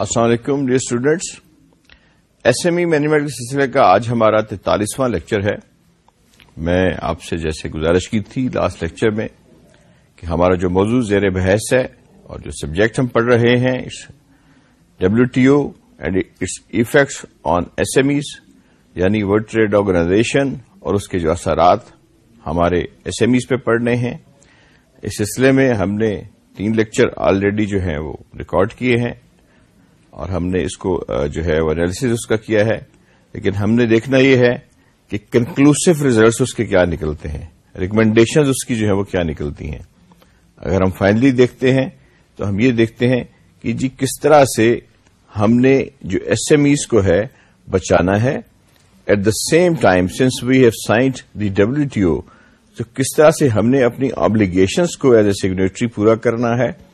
السلام علیکم dear students S M E management کے سلسلے کا آج ہمارا تینتالیسواں لیکچر ہے۔ میں آپ سے جیسے گزارش کی تھی لاسٹ لیکچر میں کہ ہمارا جو موضوع زیر بحث ہے اور جو سبجیکٹ ہم پڑھ رہے ہیں W T O and its effects on S M Es یعنی ورلڈ ٹریڈ آرگنائزیشن اور اس کے جو اثرات ہمارے ایس ایم ایز پہ پڑھنے ہیں۔ اس سلسلے میں ہم نے تین لیکچر آلریڈی جو ہیں وہ ریکارڈ کیے ہیں۔ اور ہم نے اس کو جو ہے وہ انالیس اس کا کیا ہے۔ لیکن ہم نے دیکھنا یہ ہے کہ کنکلوسو ریزلٹس اس کے کیا نکلتے ہیں۔ ریکمینڈیشنز اس کی جو ہے وہ کیا نکلتی ہیں۔ اگر ہم فائنلی دیکھتے ہیں تو ہم یہ دیکھتے ہیں کہ جی کس طرح سے ہم نے جو ایس ایم ایز کو ہے بچانا ہے۔ At the same time since we have signed the W T O تو کس طرح سے ہم نے اپنی آبلیگیشنس کو ایز اے سگنیٹری پورا کرنا ہے۔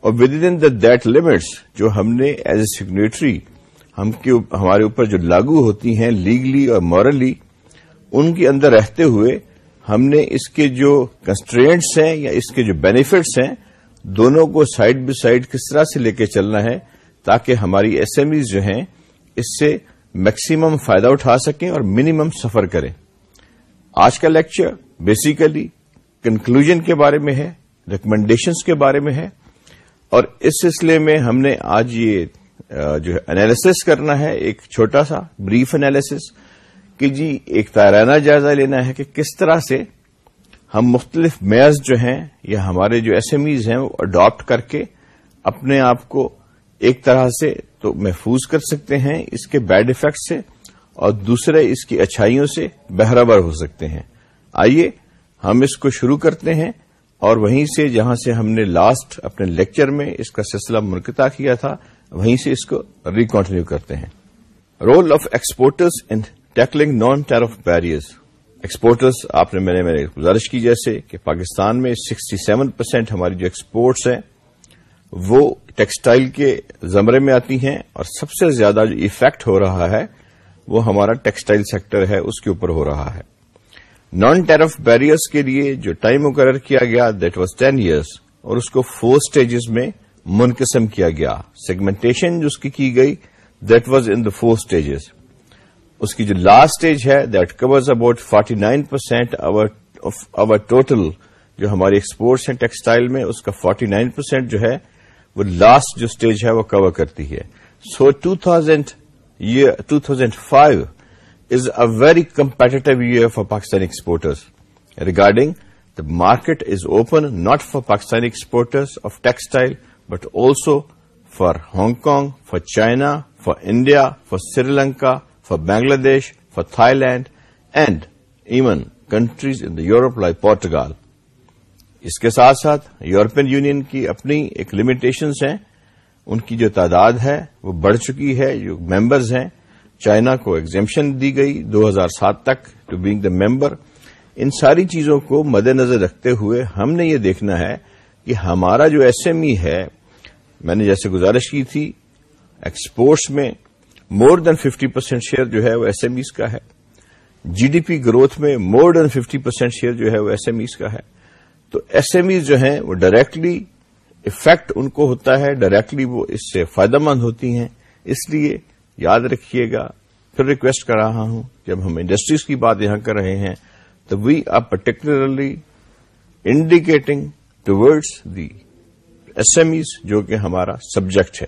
اور within the that limits جو ہم نے ایز اے سگنیٹری ہمارے اوپر جو لاگو ہوتی ہیں لیگلی اور مورلی ان کے اندر رہتے ہوئے ہم نے اس کے جو کنسٹرینٹس ہیں یا اس کے جو بینیفٹس ہیں، دونوں کو سائڈ بائی سائڈ کس طرح سے لے کے چلنا ہے تاکہ ہماری ایس ایم ایز جو ہیں اس سے میکسیمم فائدہ اٹھا سکیں اور منیمم سفر کریں۔ آج کا لیکچر بیسیکلی کنکلوژن کے بارے میں ہے ریکمنڈیشنز کے بارے میں ہے۔ اور اس سلسلے میں ہم نے آج یہ جو ہے انالیسس کرنا ہے، ایک چھوٹا سا بریف انالیسس کہ جی ایک تارانہ جائزہ لینا ہے کہ کس طرح سے ہم مختلف میئرز جو ہیں یا ہمارے جو ایس ایم ایز ہیں وہ اڈاپٹ کر کے اپنے آپ کو ایک طرح سے تو محفوظ کر سکتے ہیں اس کے بیڈ افیکٹ سے اور دوسرے اس کی اچھائیوں سے بہرابر ہو سکتے ہیں۔ آئیے ہم اس کو شروع کرتے ہیں۔ اور وہیں سے جہاں سے ہم نے لاسٹ اپنے لیکچر میں اس کا سلسلہ منقطع کیا تھا، وہیں سے اس کو ریکنٹینیو کرتے ہیں۔ Role of exporters in tackling non tariff barriers exporters آپ نے میں نے میرے گزارش کی جیسے کہ پاکستان میں سکسٹی سیون پرسینٹ ہماری جو ایکسپورٹس ہیں، وہ ٹیکسٹائل کے زمرے میں آتی ہیں اور سب سے زیادہ جو ایفیکٹ ہو رہا ہے، وہ ہمارا ٹیکسٹائل سیکٹر ہے، اس کے اوپر ہو رہا ہے۔ نان ٹیرف بیریئرس کے لیے جو ٹائم مقرر کیا گیا دیٹ واز ٹین ایئرس اور اس کو فور اسٹیجز میں منقسم کیا گیا. سیگمنٹیشن جو اس کی کی گئی that was in the four stages اس کی جو لاسٹ اسٹیج ہے that covers about forty nine percent over total جو ہماری ایکسپورٹس ہیں ٹیکسٹائل میں، اس کا فورٹی نائن پرسینٹ جو ہے، وہ لاسٹ جو اسٹیج ہے، وہ کور کرتی ہے. So two thousand two thousand five is a very competitive year for Pakistani exporters. Regarding the market is open not for Pakistani exporters of textile, but also for Hong Kong, for China, for India, for Sri Lanka, for Bangladesh, for Thailand, and even countries in the Europe like Portugal. اس کے ساتھ ساتھ European union کی اپنی ایک limitations ہیں ان کی جو تعداد ہے وہ بڑھ چکی ہے جو ممبرز ہیں چائنا کو ایگزمپشن دی گئی دو ہزار سات تک ٹو بینگ دا ممبر ان ساری چیزوں کو مد نظر رکھتے ہوئے ہم نے یہ دیکھنا ہے کہ ہمارا جو ایس ایم ای ہے، میں نے جیسے گزارش کی تھی ایکسپورٹس میں more than fifty percent share جو ہے وہ ایس ایم ایز کا ہے۔ جی ڈی پی گروتھ میں more than fifty percent share جو ہے وہ ایس ایم ایز کا ہے۔ تو ایس ایم ایز جو ہیں وہ ڈائریکٹلی افیکٹ ان کو ہوتا ہے ڈائریکٹلی وہ اس سے فائدہ مند ہوتی ہیں۔ اس لیے یاد رکھیے گا، پھر ریکویسٹ کر رہا ہوں جب ہم انڈسٹریز کی بات یہاں کر رہے ہیں، تو we are particularly indicating towards the S M Es جو کہ ہمارا سبجیکٹ ہے۔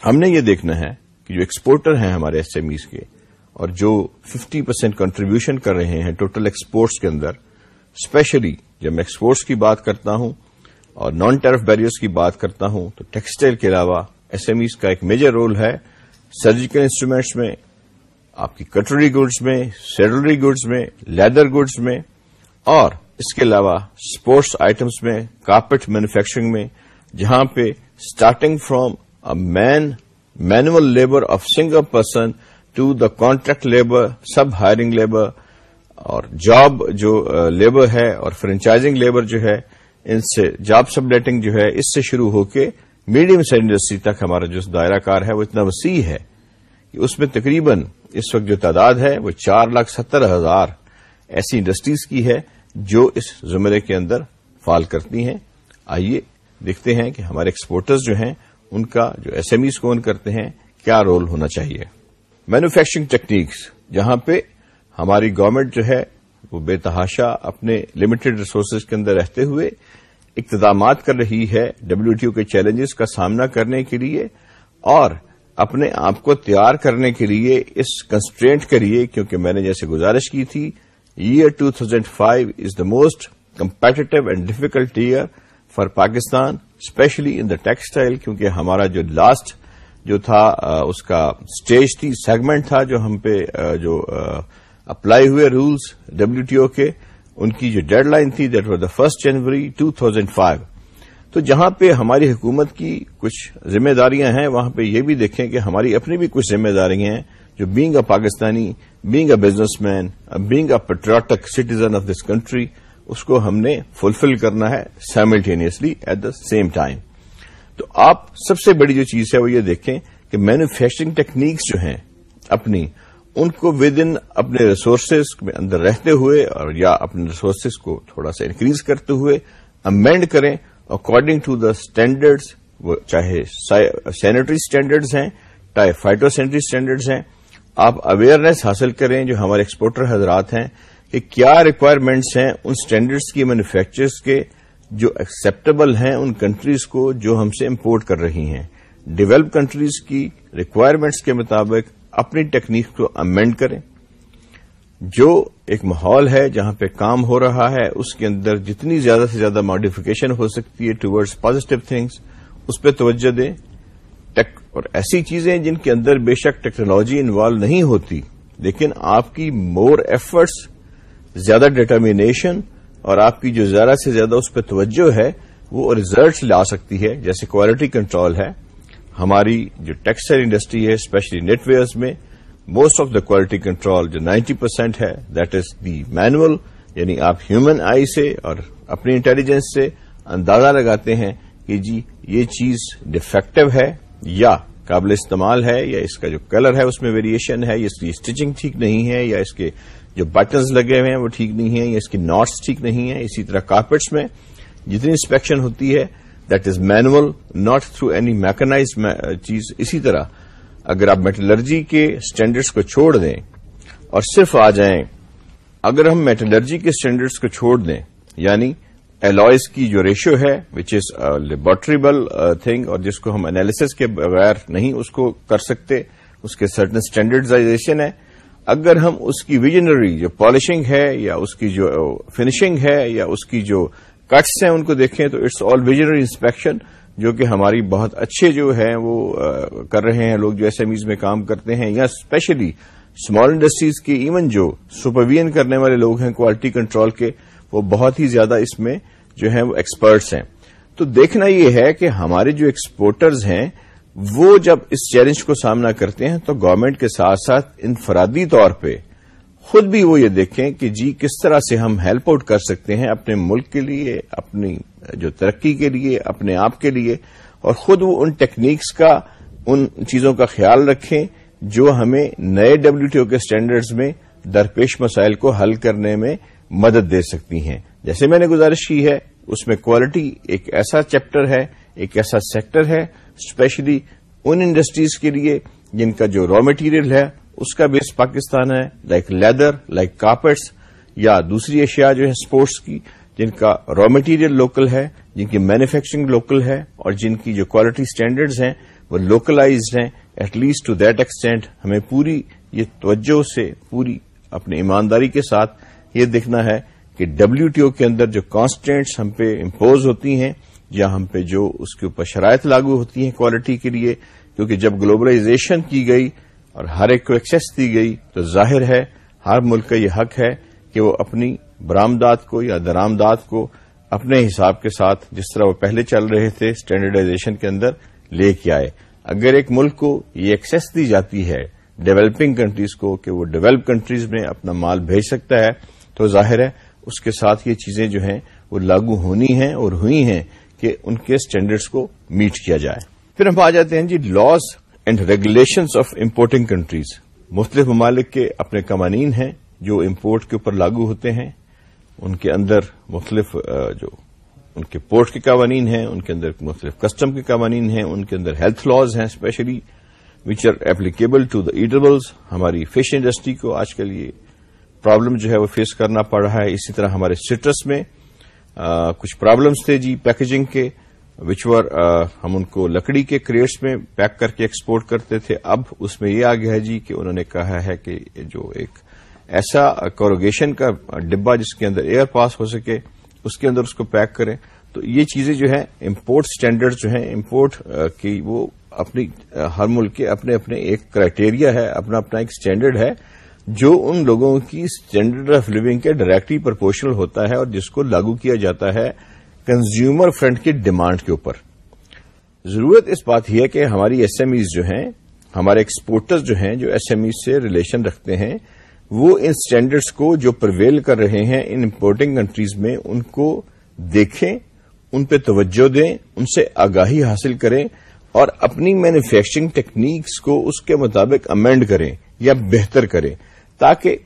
ہم نے یہ دیکھنا ہے کہ جو ایکسپورٹر ہیں ہمارے ایس ایم ایز کے، اور جو ففٹی پرسینٹ کنٹریبیوشن کر رہے ہیں ٹوٹل ایکسپورٹس کے اندر اسپیشلی جب میں ایکسپورٹس کی بات کرتا ہوں اور نان ٹیرف بیریئرس کی بات کرتا ہوں، تو ٹیکسٹائل کے علاوہ ایس ایم ایز کا ایک میجر رول ہے سرجیکل انسٹرومینٹس میں، آپ کی کٹری گڈس میں سیڈلری گڈس میں لیدر گڈس میں، اور اس کے علاوہ اسپورٹس آئٹمس میں کارپیٹ مینوفیکچرنگ میں، جہاں پہ starting from a man manual labour of single person to the contract labour sub hiring labour اور جاب جو uh, لیبر ہے اور فرنچائزنگ لیبر جو ہے، ان سے جاب سب لیٹنگ جو ہے، اس سے شروع ہو کے میڈیم سائز انڈسٹری تک ہمارا جو دائرہ کار ہے وہ اتنا وسیع ہے کہ اس میں تقریباً اس وقت جو تعداد ہے وہ چار لاکھ ستر ہزار ایسی انڈسٹریز کی ہے جو اس زمرے کے اندر فال کرتی ہیں۔ آئیے دیکھتے ہیں کہ ہمارے ایکسپورٹرز جو ہیں، ان کا جو ایس ایم ایز کون کرتے ہیں، کیا رول ہونا چاہیے۔ مینوفیکچرنگ ٹیکنیکس جہاں پہ ہماری گورنمنٹ جو ہے وہ بے تحاشا اپنے لمیٹڈ ریسورسز کے اندر رہتے ہوئے اقتدامات کر رہی ہے ڈبلو ٹی او کے چیلنجز کا سامنا کرنے کے لیے اور اپنے آپ کو تیار کرنے کے لیے اس کنسٹرینٹ کے لیے، کیونکہ میں نے جیسے گزارش کی تھی year 2005 is the most competitive and difficult year for Pakistan specially in the textile کیونکہ ہمارا جو لاسٹ جو تھا اس کا اسٹیج تھی سیگمنٹ تھا جو ہم پہ جو اپلائی ہوئے رولس ڈبلو ٹی او کے۔ ان کی جو ڈیڈ لائن تھی that was the first January two thousand five تو جہاں پہ ہماری حکومت کی کچھ ذمہ داریاں ہیں، وہاں پہ یہ بھی دیکھیں کہ ہماری اپنی بھی کچھ ذمہ داریاں ہیں، جو being a Pakistani being a businessman being a patriotic citizen of this country اس کو ہم نے فلفل کرنا ہے simultaneously at the same time تو آپ سب سے بڑی جو چیز ہے وہ یہ دیکھیں کہ مینوفیکچرنگ ٹیکنیکس جو ہیں، اپنی ان کو ود ان اپنے ریسورسز میں اندر رہتے ہوئے اور یا اپنے ریسورسز کو تھوڑا سا انکریز کرتے ہوئے امینڈ کریں اکارڈنگ ٹو دا اسٹینڈرڈز چاہے سینیٹری اسٹینڈرڈز ہیں، چاہے فائٹو سینٹری اسٹینڈرڈز ہیں، آپ اویئرنیس حاصل کریں جو ہمارے ایکسپورٹر حضرات ہیں کہ کیا ریکوائرمنٹس ہیں ان اسٹینڈرڈس کی مینوفیکچرز کے جو ایکسپٹیبل ہیں ان کنٹریز کو جو ہم سے امپورٹ کر رہی ہیں. ڈیولپ کنٹریز کی ریکوائرمنٹس کے مطابق اپنی ٹیکنیک کو امینڈ کریں۔ جو ایک ماحول ہے جہاں پہ کام ہو رہا ہے، اس کے اندر جتنی زیادہ سے زیادہ ماڈیفکیشن ہو سکتی ہے ٹوڈز پازیٹو تھنگس اس پہ توجہ دیں۔ اور ایسی چیزیں جن کے اندر بے شک ٹیکنالوجی انوالو نہیں ہوتی، لیکن آپ کی مور ایفرٹس زیادہ ڈیٹرمینیشن اور آپ کی جو زیادہ سے زیادہ اس پہ توجہ ہے، وہ ریزلٹس لا سکتی ہے۔ جیسے کوالٹی کنٹرول ہے۔ ہماری جو ٹیکسٹائل انڈسٹری ہے اسپیشلی نیٹ ویئرز میں most of the quality control جو نائنٹی پرسینٹ ہے دیٹ از دی مینوئل یعنی آپ ہیومن آئی سے اور اپنی انٹیلیجنس سے اندازہ لگاتے ہیں کہ جی یہ چیز ڈیفیکٹو ہے یا قابل استعمال ہے یا اس کا جو کلر ہے، اس میں ویریشن ہے، یا اس کی اسٹیچنگ ٹھیک نہیں ہے، یا اس کے جو بٹنز لگے ہوئے ہیں وہ ٹھیک نہیں ہیں، یا اس کی ناٹس ٹھیک نہیں ہیں، اسی طرح کارپیٹس میں جتنی انسپیکشن ہوتی ہے that is manual not through any mechanised چیز اسی طرح اگر آپ میٹلرجی کے اسٹینڈرڈس کو چھوڑ دیں اور صرف آ جائیں، اگر ہم میٹلرجی کے اسٹینڈرڈس کو چھوڑ دیں یعنی الوائز کی جو ریشو ہے وچ از لیبورٹریبل تھنگ اور جس کو ہم انالیسس کے بغیر نہیں اس کو کر سکتے، اس کے سرٹن اسٹینڈرڈائزیشن ہے۔ اگر ہم اس کی ویژنری جو پالشنگ ہے یا اس کی جو uh, فنشنگ ہے یا اس کی جو کٹس ہیں، ان کو دیکھیں تو اٹس آل ویژنری انسپیکشن جو کہ ہماری بہت اچھے جو ہیں وہ کر رہے ہیں۔ لوگ جو ایس ایم ایز میں کام کرتے ہیں یا اسپیشلی اسمال انڈسٹریز کی ایون جو سپرویژن کرنے والے لوگ ہیں کوالٹی کنٹرول کے، وہ بہت ہی زیادہ اس میں جو ہیں وہ ایکسپرٹس ہیں۔ تو دیکھنا یہ ہے کہ ہمارے جو ایکسپورٹرز ہیں، وہ جب اس چیلنج کو سامنا کرتے ہیں تو گورنمنٹ کے ساتھ ساتھ انفرادی طور پہ خود بھی وہ یہ دیکھیں کہ جی کس طرح سے ہم ہیلپ آؤٹ کر سکتے ہیں اپنے ملک کے لیے، اپنی جو ترقی کے لیے، اپنے آپ کے لیے، اور خود وہ ان ٹیکنیکس کا، ان چیزوں کا خیال رکھیں جو ہمیں نئے ڈبلو ٹی او کے اسٹینڈرڈز میں درپیش مسائل کو حل کرنے میں مدد دے سکتی ہیں۔ جیسے میں نے گزارش کی ہے، اس میں کوالٹی ایک ایسا چیپٹر ہے، ایک ایسا سیکٹر ہے اسپیشلی ان انڈسٹریز کے لیے جن کا جو را مٹیریل ہے اس کا بیس پاکستان ہے لائک لیدر لائک کارپیٹس یا دوسری اشیاء جو ہے اسپورٹس کی، جن کا را مٹیریل لوکل ہے، جن کی مینوفیکچرنگ لوکل ہے، اور جن کی جو کوالٹی اسٹینڈرڈز ہیں، وہ لوکلائزڈ ہیں at least to that extent ہمیں پوری یہ توجہ سے، پوری اپنی ایمانداری کے ساتھ یہ دیکھنا ہے کہ ڈبلو ٹی او کے اندر جو کانسٹینٹس ہم پہ امپوز ہوتی ہیں، یا ہم پہ جو اس کے اوپر شرائط لاگو ہوتی ہیں کوالٹی کے لیے، کیونکہ جب گلوبلائزیشن کی گئی اور ہر ایک کو ایکسیس دی گئی تو ظاہر ہے ہر ملک کا یہ حق ہے کہ وہ اپنی برامدات کو یا درامدات کو اپنے حساب کے ساتھ جس طرح وہ پہلے چل رہے تھے اسٹینڈرڈائزیشن کے اندر لے کے آئے۔ اگر ایک ملک کو یہ ایکسیس دی جاتی ہے ڈیولپنگ کنٹریز کو کہ وہ ڈیولپ کنٹریز میں اپنا مال بھیج سکتا ہے تو ظاہر ہے اس کے ساتھ یہ چیزیں جو ہیں وہ لاگو ہونی ہیں اور ہوئی ہیں کہ ان کے اسٹینڈرڈس کو میٹ کیا جائے۔ پھر ہم آ جاتے ہیں جی laws and regulations of importing countries مختلف ممالک کے اپنے قوانین ہیں جو امپورٹ کے اوپر لاگو ہوتے ہیں. ان کے اندر مختلف جو ان کے پورٹ کے قوانین ہیں، ان کے اندر مختلف کسٹم کے قوانین ہیں، ان کے اندر ہیلتھ لاز ہیں specially which are applicable to the eatables ہماری فش انڈسٹری کو آج کل یہ پرابلم جو ہے وہ فیس کرنا پڑ رہا ہے. اسی طرح ہمارے سٹرس میں کچھ پرابلمس تھے جی پیکجنگ کے. وچور uh, ہم ان کو لکڑی کے کریٹس میں پیک کر کے ایکسپورٹ کرتے تھے. اب اس میں یہ آ گیا ہے جی کہ انہوں نے کہا ہے کہ جو ایک ایسا کوروگیشن کا ڈبا جس کے اندر ایئر پاس ہو سکے، اس کے اندر اس کو پیک کریں. تو یہ چیزیں جو ہیں امپورٹ سٹینڈرڈ جو ہیں امپورٹ uh, کی وہ اپنی uh, ہر ملک کے اپنے اپنے ایک کرائٹیریا ہے، اپنا اپنا ایک اسٹینڈرڈ ہے، جو ان لوگوں کی اسٹینڈرڈ آف لیونگ کے ڈائریکٹلی پرپورشنل ہوتا ہے اور جس کو لاگو کیا جاتا ہے کنزیومر فرنٹ کی ڈیمانڈ کے اوپر۔ ضرورت اس بات ہی ہے کہ ہماری ایس ایم ایز جو ہیں، ہمارے ایکسپورٹرز جو ہیں، جو ایس ایم ایز سے ریلیشن رکھتے ہیں، وہ ان اسٹینڈرڈس کو جو پرویل کر رہے ہیں ان امپورٹنگ کنٹریز میں، ان کو دیکھیں، ان پہ توجہ دیں، ان سے آگاہی حاصل کریں اور اپنی مینوفیکچرنگ ٹیکنیکس کو اس کے مطابق امینڈ کریں یا بہتر کریں تاکہ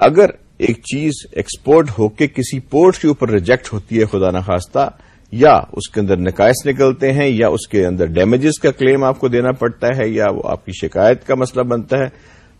اگر ایک چیز ایکسپورٹ ہو کے کسی پورٹ کے اوپر ریجیکٹ ہوتی ہے، خدا نخواستہ، یا اس کے اندر نکائش نکلتے ہیں، یا اس کے اندر ڈیمیجز کا کلیم آپ کو دینا پڑتا ہے، یا وہ آپ کی شکایت کا مسئلہ بنتا ہے۔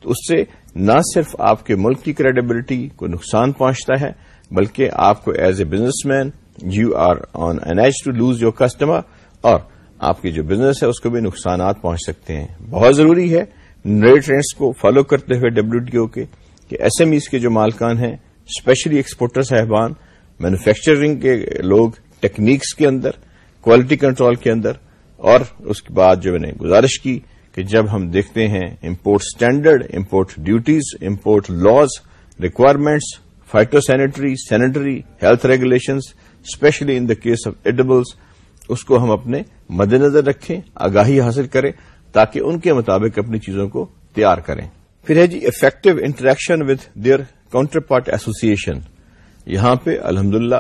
تو اس سے نہ صرف آپ کے ملک کی کریڈیبلٹی کو نقصان پہنچتا ہے، بلکہ آپ کو as a business man you are on an edge to lose your customer اور آپ کی جو بزنس ہے، اس کو بھی نقصانات پہنچ سکتے ہیں۔ بہت ضروری ہے، نئے ٹرینڈس کو فالو کرتے ہوئے ڈبلو ٹی او کے کہ ایس ایم ایز کے جو مالکان ہیں اسپیشلی ایکسپورٹر صاحبان مینوفیکچرنگ کے لوگ ٹیکنیکس کے اندر کوالٹی کنٹرول کے اندر، اور اس کے بعد جو میں نے گزارش کی کہ جب ہم دیکھتے ہیں import standard import duties import laws requirements phyto sanitary sanitary health regulations specially in the case of edibles اس کو ہم اپنے مد نظر رکھیں، آگاہی حاصل کریں، تاکہ ان کے مطابق اپنی چیزوں کو تیار کریں۔ پھر ہے جی effective interaction with their counterpart association یہاں پہ الحمد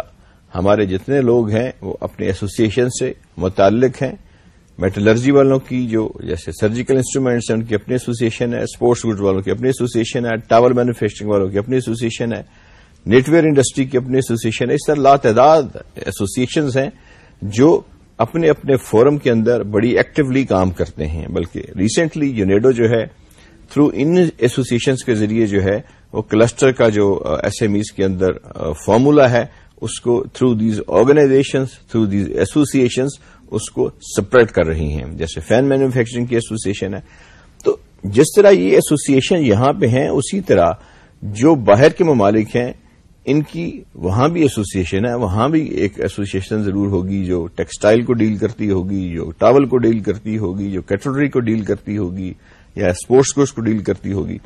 ہمارے جتنے لوگ ہیں وہ اپنے ایسوسیشن سے متعلق ہیں. میٹلرجی والوں کی جو جیسے سرجیکل انسٹرومینٹس ہیں، ان کی اپنی ایسوسیشن ہے. اسپورٹس گڈ والوں کی اپنی ایسوسیشن ہے. ٹاور مینوفیکچرنگ والوں کی اپنی ایسوسیشن ہے. نیٹ ویئر انڈسٹری کی اپنی ایسوسیشن ہے. اس طرح لاتعداد ایسوسیشنز ہیں جو اپنے اپنے فورم کے اندر بڑی ایکٹیولی کام کرتے ہیں. بلکہ ریسنٹلی یونیڈو جو ہے تھرو ان ایسوسیشنز کے ذریعے جو ہے وہ کلسٹر کا جو ایس ایم ایز کے اندر uh, فارمولا ہے، اس کو through these organizations through these associations اس کو سپریٹ کر رہی ہیں۔ جیسے فین مینوفیکچرنگ کی ایسوسیشن ہے۔ تو جس طرح یہ ایسوسیشن یہاں پہ ہیں، اسی طرح جو باہر کے ممالک ہیں، ان کی وہاں بھی ایسوسیشن ہے۔ وہاں بھی ایک ایسوسیشن ضرور ہوگی جو ٹیکسٹائل کو ڈیل کرتی ہوگی، جو ٹاول کو ڈیل کرتی ہوگی، جو کیٹلری کو ڈیل کرتی ہوگی۔ یا اسپورٹس کو اس کو ڈیل کرتی ہوگی۔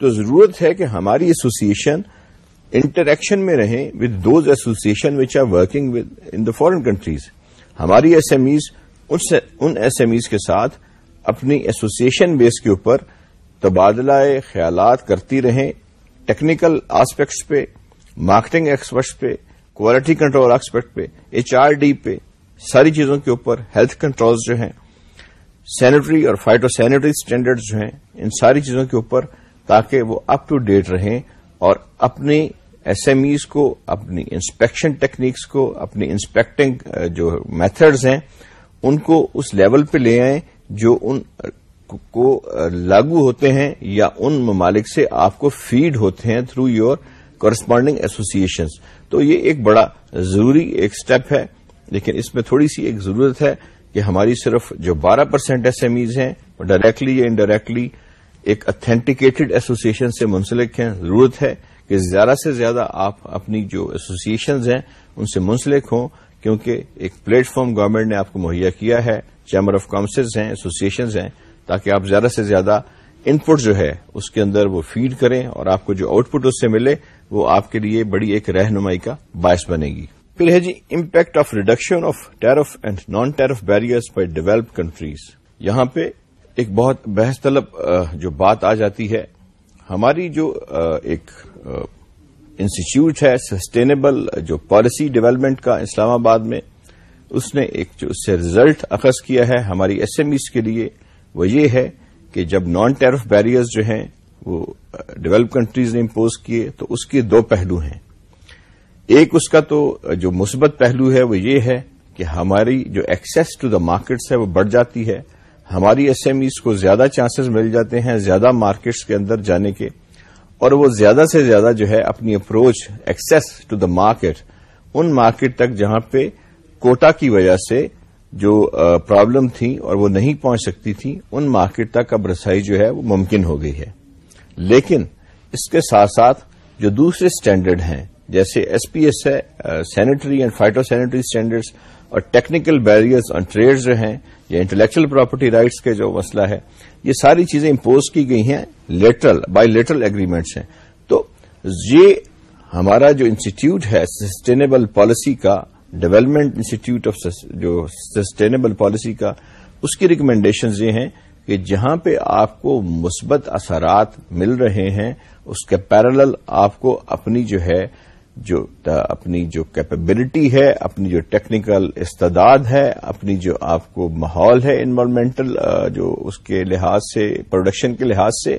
تو ضرورت ہے کہ ہماری ایسوسیشن انٹریکشن میں رہیں with those association which are working in the foreign countries ہماری ایس ایم ایز ان ایس ایم ایز کے ساتھ اپنی ایسوسیشن بیس کے اوپر تبادلہ خیالات کرتی رہیں۔ ٹیکنیکل آسپیکٹس پہ مارکیٹنگ ایکسپرٹس پہ کوالٹی کنٹرول ایکسپیکٹ پہ ایچ آر ڈی پہ، ساری چیزوں کے اوپر ہیلتھ کنٹرولز جو ہیں۔ سینیٹری اور فائٹو سینیٹری اسٹینڈرڈ جو ہیں، ان ساری چیزوں کے اوپر تاکہ وہ اپ ٹو ڈیٹ رہیں اور اپنی ایس ایم ایز کو، اپنی انسپیکشن ٹیکنیکس کو، اپنی انسپیکٹنگ جو میتھڈز ہیں، ان کو اس لیول پہ لے آئیں جو ان، کو لاگو ہوتے ہیں یا ان ممالک سے آپ کو فیڈ ہوتے ہیں تھرو یور کورسپونڈنگ ایسوسیشنز تو یہ ایک بڑا ضروری ایک سٹیپ ہے، لیکن اس میں تھوڑی سی ایک ضرورت ہے کہ ہماری صرف جو بارہ پرسینٹ ایس ایم ایز ہیں، وہ ڈائریکٹلی یا انڈائریکٹلی ایک اتھینٹیکیٹڈ ایسوسیشن سے منسلک ہیں۔ ضرورت ہے کہ زیادہ سے زیادہ آپ اپنی جو ایسوسیشنز ہیں، ان سے منسلک ہوں، کیونکہ ایک پلیٹ فارم گورنمنٹ نے آپ کو مہیا کیا ہے۔ چیمبر آف کاؤنسلز ہیں ایسوسیشنز ہیں، تاکہ آپ زیادہ سے زیادہ ان پٹ جو ہے، اس کے اندر وہ فیڈ کریں اور آپ کو جو آؤٹ پٹ اس سے ملے، وہ آپ کے لیے بڑی ایک رہنمائی کا باعث بنے گی۔ پھر ہے جی impact of reduction of tariff and non tariff barriers by develop countries یہاں پہ ایک بہت بحث طلب جو بات آ جاتی ہے، ہماری جو ایک انسٹیٹیوٹ ہے سسٹینیبل جو پالیسی ڈیولپمنٹ کا اسلام آباد میں، اس نے ایک جو اس سے ریزلٹ اخذ کیا ہے ہماری ایس ایم ایز کے لیے، وہ یہ ہے کہ جب نان ٹیرف بیریئرز جو ہیں، وہ ڈیولپ کنٹریز نے امپوز کیے، تو اس کے دو پہلو ہیں۔ ایک اس کا تو جو مثبت پہلو ہے وہ یہ ہے کہ ہماری جو ایکسس ٹو دا مارکیٹس ہے وہ بڑھ جاتی ہے۔ ہماری ایس ایم ایز کو زیادہ چانسز مل جاتے ہیں زیادہ مارکیٹس کے اندر جانے کے۔ اور وہ زیادہ سے زیادہ جو ہے اپنی approach access to the market in market تک جہاں پہ کوٹا کی وجہ سے جو پرابلم تھی اور وہ نہیں پہنچ سکتی تھی، ان مارکیٹ تک اب رسائی جو ہے وہ ممکن ہو گئی ہے۔ لیکن اس کے ساتھ ساتھ جو دوسرے اسٹینڈرڈ ہیں جیسے ایس پی ایس ہے sanitary and phyto sanitary standards اور ٹیکنیکل بیریئرز آن ٹریڈ جو ہیں، یا انٹلیکچل پراپرٹی رائٹس کے جو مسئلہ ہے، یہ ساری چیزیں امپوز کی گئی ہیں لیٹرل بائی لیٹرل اگریمنٹس ہیں۔ تو یہ ہمارا جو انسٹیٹیوٹ ہے سسٹینیبل پالیسی کا ڈیولپمنٹ انسٹیٹیوٹ آف جو سسٹینیبل پالیسی کا، اس کی ریکمینڈیشنز یہ ہیں کہ جہاں پہ آپ کو مثبت اثرات مل رہے ہیں، اس کے پیرل آپ کو اپنی جو ہے جو اپنی جو کیپبلٹی ہے، اپنی جو ٹیکنیکل استداد ہے، اپنی جو آپ کو ماحول ہے انوائرمنٹل جو اس کے لحاظ سے پروڈکشن کے لحاظ سے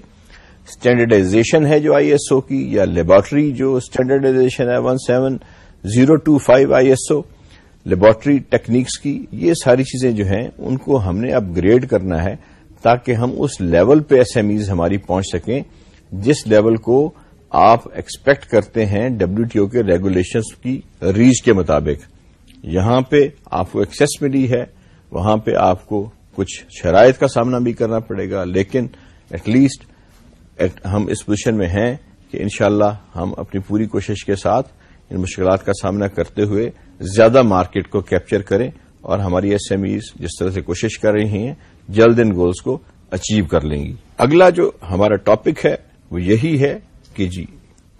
اسٹینڈرڈائزیشن ہے جو آئی ایس او کی، یا لیبارٹری جو اسٹینڈرڈائزیشن ہے one seven zero two five I S O laboratory techniques کی، یہ ساری چیزیں جو ہیں، ان کو ہم نے اپ گریڈ کرنا ہے تاکہ ہم اس لیول پہ ایس ایم ایز ہماری پہنچ سکیں، جس لیول کو آپ ایکسپیکٹ کرتے ہیں ڈبلو ٹی او کے ریگولیشنز کی ریچ کے مطابق۔ یہاں پہ آپ کو ایکسس ملی ہے، وہاں پہ آپ کو کچھ شرائط کا سامنا بھی کرنا پڑے گا، لیکن ایٹ لیسٹ ہم اس پوزیشن میں ہیں کہ انشاءاللہ ہم اپنی پوری کوشش کے ساتھ ان مشکلات کا سامنا کرتے ہوئے زیادہ مارکیٹ کو کیپچر کریں اور ہماری ایس ایم ایز جس طرح سے کوشش کر رہی ہیں، جلد ان گولز کو اچیو کر لیں گی۔ اگلا جو ہمارا ٹاپک ہے، وہ یہی ہے کہ جی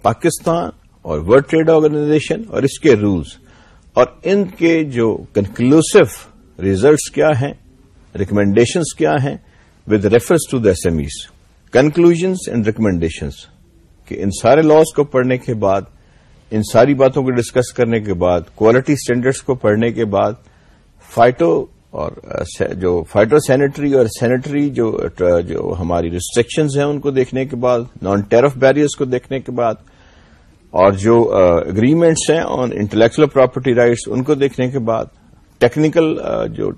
پاکستان اور ورلڈ ٹریڈ آرگنائزیشن اور اس کے رولز اور ان کے جو کنکلوسو ریزلٹس کیا ہیں ریکمینڈیشنز کیا ہیں with reference to the S M Es conclusions and recommendations کہ ان سارے لاس کو پڑھنے کے بعد، ان ساری باتوں کو ڈسکس کرنے کے بعد کوالٹی اسٹینڈرڈس کو پڑھنے کے بعد فائٹو اور جو فائٹو سینیٹری اور سینیٹری جو جو ہماری ریسٹرکشنز ہیں ان کو دیکھنے کے بعد نان ٹیرف بیریئرس کو دیکھنے کے بعد، اور جو اگریمنٹس ہیں آن انٹلیکچل پراپرٹی رائٹس ان کو دیکھنے کے بعد ٹیکنیکل جو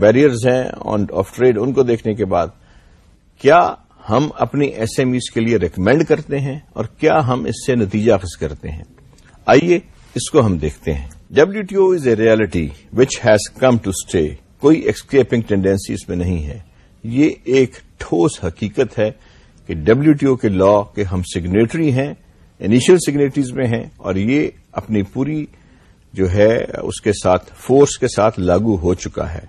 بیریئرز ہیں آن آف ٹریڈ ان کو دیکھنے کے بعد، کیا ہم اپنی ایس ایم ایز کے لیے ریکمینڈ کرتے ہیں اور کیا ہم اس سے نتیجہ حاصل کرتے ہیں؟ آئیے اس کو ہم دیکھتے ہیں. W T O is a reality which has come to stay کوئی ایکسکیپنگ ٹینڈینسی اس میں نہیں ہے۔ یہ ایک ٹھوس حقیقت ہے کہ ڈبلو ٹی او کے لا کے ہم سگنیٹری ہیں انیشل سگنیٹریز میں ہیں، اور یہ اپنی پوری جو ہے اس کے ساتھ فورس کے ساتھ لاگو ہو چکا ہے۔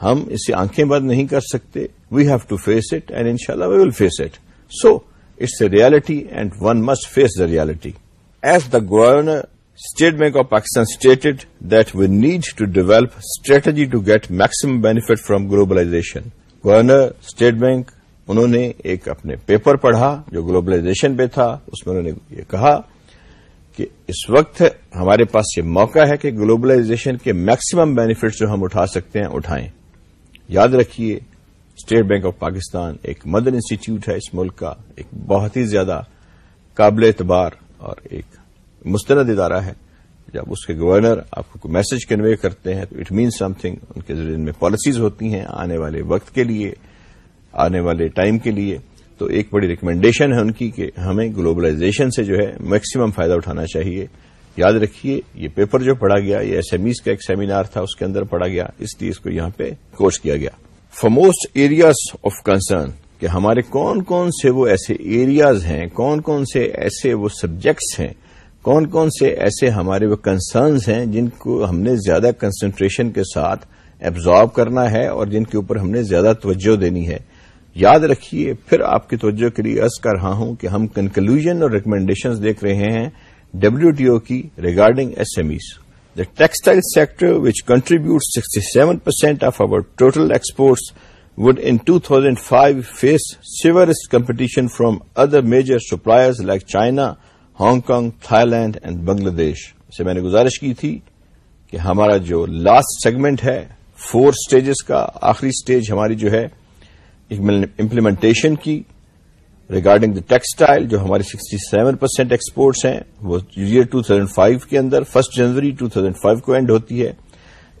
ہم اسے آنکھیں بند نہیں کر سکتے۔ We have to face it and ان شاء اللہ we will face it so it's a reality and one must face the reality as the governor State Bank of Pakistan stated that we need to develop strategy to get maximum benefit from globalization governor State Bank انہوں نے ایک اپنے paper پڑھا جو globalisation پہ تھا اس میں انہوں نے یہ کہا کہ اس وقت ہمارے پاس یہ موقع ہے کہ گلوبلائزیشن کے میکسیمم بینیفٹس جو ہم اٹھا سکتے ہیں اٹھائیں یاد رکھیے اسٹیٹ بینک آف پاکستان ایک مدر انسٹیٹیوٹ ہے اس ملک کا ایک بہت ہی زیادہ قابل اعتبار اور ایک مستند ادارہ ہے۔ جب اس کے گورنر آپ کو میسج کنوے کرتے ہیں تو اٹ مینس سم تھنگ ان کے ذریعے میں پالیسیز ہوتی ہیں آنے والے وقت کے لیے، آنے والے ٹائم کے لیے۔ تو ایک بڑی ریکمینڈیشن ہے ان کی کہ ہمیں گلوبلائزیشن سے جو ہے میکسیمم فائدہ اٹھانا چاہیے۔ یاد رکھیے، یہ پیپر جو پڑھا گیا، یہ ایس ایم ایز کا ایک سیمینار تھا، اس کے اندر پڑھا گیا۔ اس لیے اس کو یہاں پہ کوچ کیا گیا۔ For most areas of concern کہ ہمارے کون کون سے وہ ایسے ایریاز ہیں، کون کون سے ایسے وہ سبجیکٹس ہیں کون کون سے ایسے ہمارے وہ کنسرنز ہیں جن کو ہم نے زیادہ کنسنٹریشن کے ساتھ ایبزارو کرنا ہے اور جن کے اوپر ہم نے زیادہ توجہ دینی ہے؟ یاد رکھیے، پھر آپ کی توجہ کے لیے عرض کر رہا ہوں کہ ہم کنکلوژن اور ریکمینڈیشنز دیکھ رہے ہیں ڈبلو ٹی او کی regarding S M Es the textile sector which contribute sixty seven percent of over total exports would in two thousand five face severest competition from other major suppliers like China Hong Kong Thailand and Bangladesh سے میں نے گزارش کی تھی کہ ہمارا جو last segment ہے فور سٹیجز کا، آخری سٹیج ہماری جو ہے امپلیمنٹیشن کی ریگارڈنگ دا ٹیکسٹائل جو ہماری سکسٹی سیون پرسینٹ ایکسپورٹس ہیں، وہ ایئر ٹو تھاؤزینڈ فائیو کے اندر فرسٹ جنوری ٹو تھاؤزینڈ فائیو کو اینڈ ہوتی ہے۔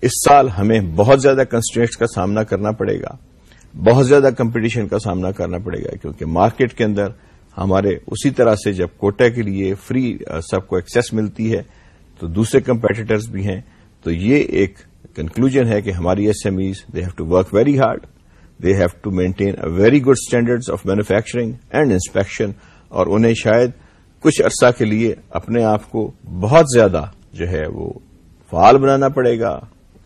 اس سال ہمیں بہت زیادہ کنسٹرینٹس کا سامنا کرنا پڑے گا۔ بہت زیادہ کمپٹیشن کا سامنا کرنا پڑے گا، کیونکہ مارکیٹ کے اندر ہمارے اسی طرح سے جب کوٹا کے لیے فری سب کو ایکسس ملتی ہے، تو دوسرے کمپیٹیٹرز بھی ہیں۔ تو یہ ایک کنکلوژن ہے کہ ہماری S M Es they have to work very hard they have to maintain a very good standards of manufacturing and inspection اور انہیں شاید کچھ عرصہ کے لیے اپنے آپ کو بہت زیادہ جو ہے وہ فعال بنانا پڑے گا،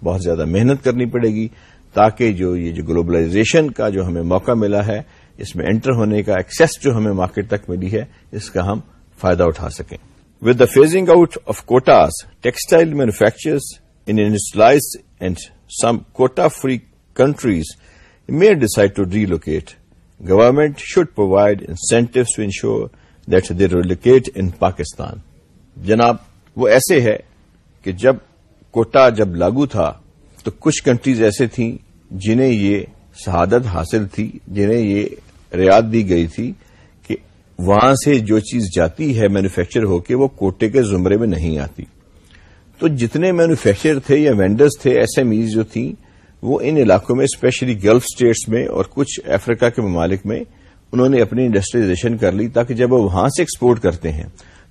بہت زیادہ محنت کرنی پڑے گی، تاکہ جو یہ جو گلوبلائزیشن کا جو ہمیں موقع ملا ہے اس میں انٹر ہونے کا ایکسس جو ہمیں مارکیٹ تک ملی ہے اس کا ہم فائدہ اٹھا سکیں with the phasing out of quotas textile manufacturers industrialise and some quota free countries may decide to relocate, government should provide incentives to ensure that they relocate in Pakistan. جناب وہ ایسے ہے کہ جب کوٹا جب لاگو تھا تو کچھ کنٹریز ایسے تھیں جنہیں یہ شہادت حاصل تھی جنہیں یہ ریاد دی گئی تھی کہ وہاں سے جو چیز جاتی ہے مینوفیکچر ہو کے وہ کوٹے کے زمرے میں نہیں آتی۔ تو جتنے مینوفیکچر تھے یا وینڈرز تھے ایس ایم ایز جو تھیں، وہ ان علاقوں میں اسپیشلی گلف اسٹیٹس میں اور کچھ افریقہ کے ممالک میں، انہوں نے اپنی انڈسٹریلائزیشن کر لی تاکہ جب وہ وہاں سے ایکسپورٹ کرتے ہیں،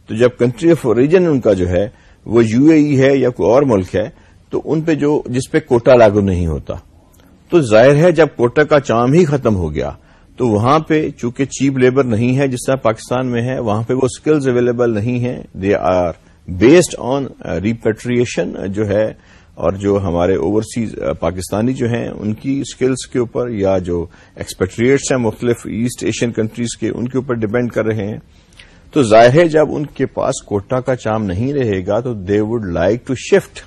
تو جب کنٹری آف اوریجن ان کا جو ہے، وہ یو اے ای ہے یا کوئی اور ملک ہے، تو ان پہ جو، جس پہ کوٹا لاگو نہیں ہوتا۔ تو ظاہر ہے جب کوٹا کا چام ہی ختم ہو گیا تو وہاں پہ چونکہ چیپ لیبر نہیں ہے جس طرح پاکستان میں ہے، وہاں پہ وہ اسکلز اویلیبل نہیں ہیں۔ They are based on repatriation جو ہے، اور جو ہمارے اوورسیز uh, پاکستانی جو ہیں، ان کی اسکلس کے اوپر یا جو ایکسپیٹریٹس ہیں، مختلف ایسٹ ایشین کنٹریز کے، ان کے اوپر ڈپینڈ کر رہے ہیں۔ تو ظاہر ہے، جب ان کے پاس کوٹا کا چام نہیں رہے گا، تو they would like to shift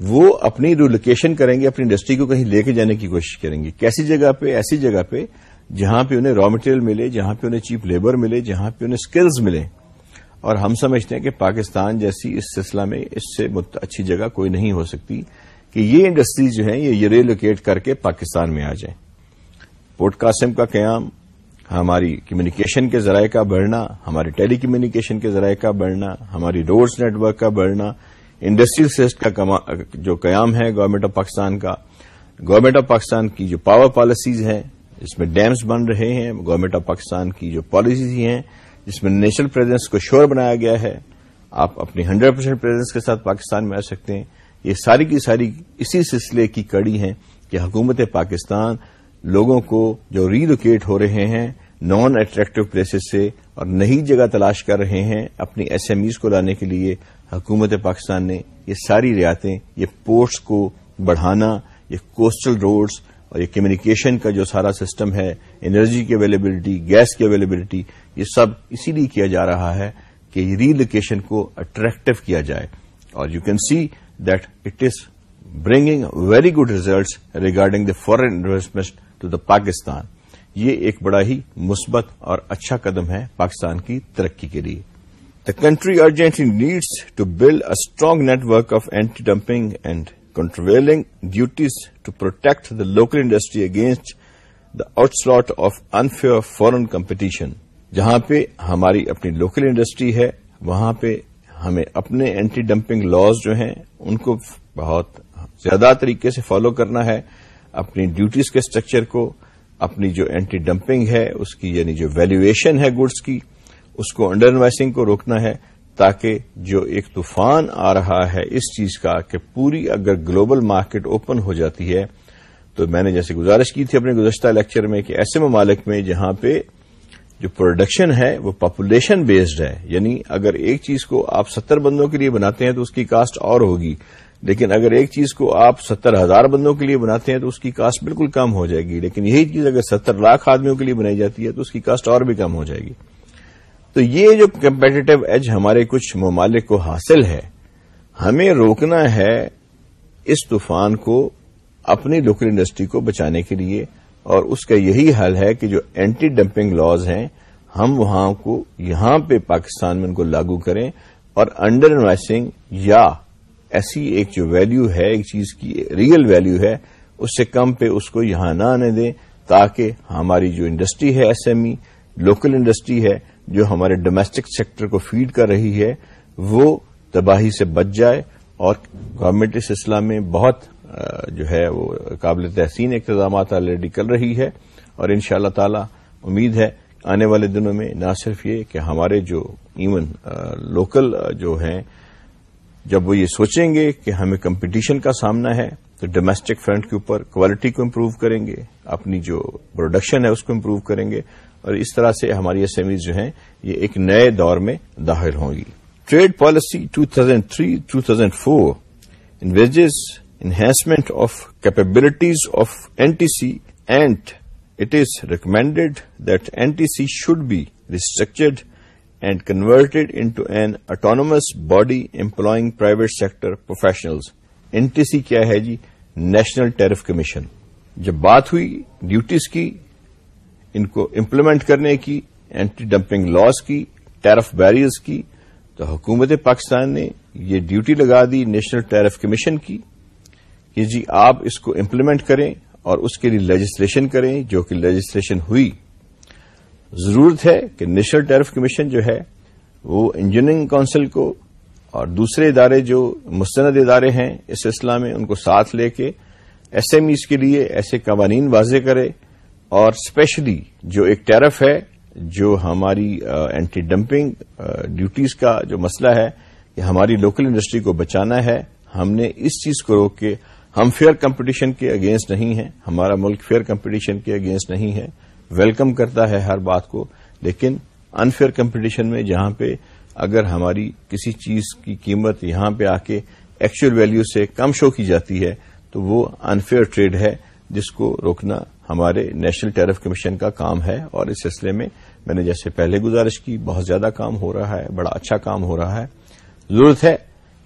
وہ اپنی ریلوکیشن کریں گے، اپنی انڈسٹری کو کہیں لے کے جانے کی کوشش کریں گے۔ کیسی جگہ پہ؟ ایسی جگہ پہ جہاں پہ انہیں را مٹیریل ملے، جہاں پہ انہیں چیپ لیبر ملے، جہاں پہ انہیں اسکلز ملے۔ اور ہم سمجھتے ہیں کہ پاکستان جیسی اس سلسلہ میں اس سے اچھی جگہ کوئی نہیں ہو سکتی کہ یہ انڈسٹریز جو ہیں، یہ ریلوکیٹ کر کے پاکستان میں آ جائیں۔ پورٹ قاسم کا قیام، ہماری کمیونیکیشن کے ذرائع کا بڑھنا، ہماری ٹیلی کمیونیکیشن کے ذرائع کا بڑھنا، ہماری روڈز نیٹ ورک کا بڑھنا انڈسٹریل سسٹ کا جو قیام ہے گورنمنٹ آف پاکستان کا۔ گورنمنٹ آف پاکستان کی جو پاور پالیسیز ہیں اس میں ڈیمز بن رہے ہیں، گورنمنٹ آف پاکستان کی جو پالیسیز ہیں، جس میں نیشنل پریزنس کو شور بنایا گیا ہے، آپ اپنی ہنڈریڈ پرسینٹ پریزنس کے ساتھ پاکستان میں آ سکتے ہیں۔ یہ ساری کی ساری اسی سلسلے کی کڑی ہیں کہ حکومت پاکستان لوگوں کو جو ریلوکیٹ ہو رہے ہیں، نان اٹریکٹو پلیسز سے اور نئی جگہ تلاش کر رہے ہیں، اپنی ایس ایم ایز کو لانے کے لیے حکومت پاکستان نے یہ ساری ریاتیں یہ پورٹس کو بڑھانا، یہ کوسٹل روڈز اور یہ کمیونیکیشن کا جو سارا سسٹم ہے انرجی کی اویلیبلٹی گیس کی اویلیبلٹی یہ سب اسی لیے کیا جا رہا ہے کہ ری لوکیشن کو اٹریکٹو کیا جائے۔ اور you can see that it is bringing very good results regarding the foreign investment to the Pakistan یہ ایک بڑا ہی مثبت اور اچھا قدم ہے پاکستان کی ترقی کے لیے۔ The country urgently needs to build a strong network of anti dumping and countervailing duties to protect the local industry against the onslaught of unfair foreign competition جہاں پہ ہماری اپنی لوکل انڈسٹری ہے، وہاں پہ ہمیں اپنے اینٹی ڈمپنگ لاز جو ہیں، ان کو بہت زیادہ طریقے سے فالو کرنا ہے۔ اپنی ڈیوٹیز کے اسٹرکچر کو، اپنی جو اینٹی ڈمپنگ ہے، اس کی یعنی جو ویلویشن ہے گڈس کی، اس کو انڈر انویسٹنگ کو روکنا ہے۔ تاکہ جو ایک طوفان آ رہا ہے اس چیز کا کہ پوری اگر گلوبل مارکیٹ اوپن ہو جاتی ہے، تو میں نے جیسے گزارش کی تھی اپنے گزشتہ لیکچر میں کہ ایسے ممالک میں جہاں پہ جو پروڈکشن ہے وہ پاپولیشن بیسڈ ہے یعنی اگر ایک چیز کو آپ ستر بندوں کے لیے بناتے ہیں تو اس کی کاسٹ اور ہوگی، لیکن اگر ایک چیز کو آپ ستر ہزار بندوں کے لیے بناتے ہیں تو اس کی کاسٹ بالکل کم ہو جائے گی، لیکن یہی چیز اگر ستر لاکھ آدمیوں کے لیے بنائی جاتی ہے تو اس کی کاسٹ اور بھی کم ہو جائے گی۔ تو یہ جو کمپیٹیو ایج ہمارے کچھ ممالک کو حاصل ہے، ہمیں روکنا ہے اس طوفان کو، اپنی لوکل انڈسٹری کو بچانے کے لیے، اور اس کا یہی حل ہے کہ جو اینٹی ڈمپنگ لاز ہیں، ہم وہاں کو یہاں پہ پاکستان میں ان کو لاگو کریں، اور انڈر انوائسنگ یا ایسی ایک جو ویلو ہے، ایک چیز کی ریئل ویلو ہے، اس سے کم پہ اس کو یہاں نہ آنے دیں، تاکہ ہماری جو انڈسٹری ہے S M E local industry ہے جو ہمارے ڈومیسٹک سیکٹر کو فیڈ کر رہی ہے، وہ تباہی سے بچ جائے اور گورنمنٹ اس سلسلہ میں بہت جو ہے وہ قابل تحسین اقتدامات آلریڈی کر رہی ہے اور ان شاء اللہ تعالی امید ہے آنے والے دنوں میں نہ صرف یہ کہ ہمارے جو ایون لوکل جو ہیں، جب وہ یہ سوچیں گے کہ ہمیں کمپٹیشن کا سامنا ہے تو ڈومیسٹک فرنٹ کے اوپر کوالٹی کو امپروو کریں گے، اپنی جو پروڈکشن ہے اس کو امپروو کریں گے۔ اور اس طرح سے ہماری ایس ایم ایز جو ہیں یہ ایک نئے دور میں داخل ہوں گی trade policy 2003 2004 envisages enhancement of capabilities of N T C and it is recommended that N T C should be restructured and converted into an autonomous body employing private sector professionals N T C کیا ہے جی national tariff commission جب بات ہوئی duties کی ان کو implement کرنے کی anti dumping لاس کی ٹیرف بیریئرز کی، تو حکومت پاکستان نے یہ ڈیوٹی لگا دی نیشنل ٹیرف کمیشن کی کہ جی آپ اس کو امپلیمنٹ کریں اور اس کے لیے لیجسلیشن کریں جو کہ لیجسلیشن ہوئی۔ ضرورت ہے کہ نیشنل ٹیرف کمیشن جو ہے وہ انجینئرنگ کونسل کو اور دوسرے ادارے جو مستند ادارے ہیں اس سلسلہ میں ان کو ساتھ لے کے ایس ایم ایز کے لیے ایسے قوانین واضح کرے۔ اور اسپیشلی جو ایک ٹیرف ہے، جو ہماری اینٹی ڈمپنگ ڈیوٹیز کا جو مسئلہ ہے، کہ ہماری لوکل انڈسٹری کو بچانا ہے۔ ہم نے اس چیز کو روک کے، ہم فیئر کمپٹیشن کے اگینسٹ نہیں ہیں۔ ہمارا ملک فیئر کمپٹیشن کے اگینسٹ نہیں ہے۔ ویلکم کرتا ہے ہر بات کو، لیکن انفیئر کمپٹیشن میں جہاں پہ اگر ہماری کسی چیز کی قیمت یہاں پہ آ کے ایکچوئل ویلو سے کم شو کی جاتی ہے، تو وہ انفیئر ٹریڈ ہے۔ جس کو روکنا ہمارے نیشنل ٹیرف کمیشن کا کام ہے اور اس سلسلے میں میں نے جیسے پہلے گزارش کی، بہت زیادہ کام ہو رہا ہے، بڑا اچھا کام ہو رہا ہے۔ ضرورت ہے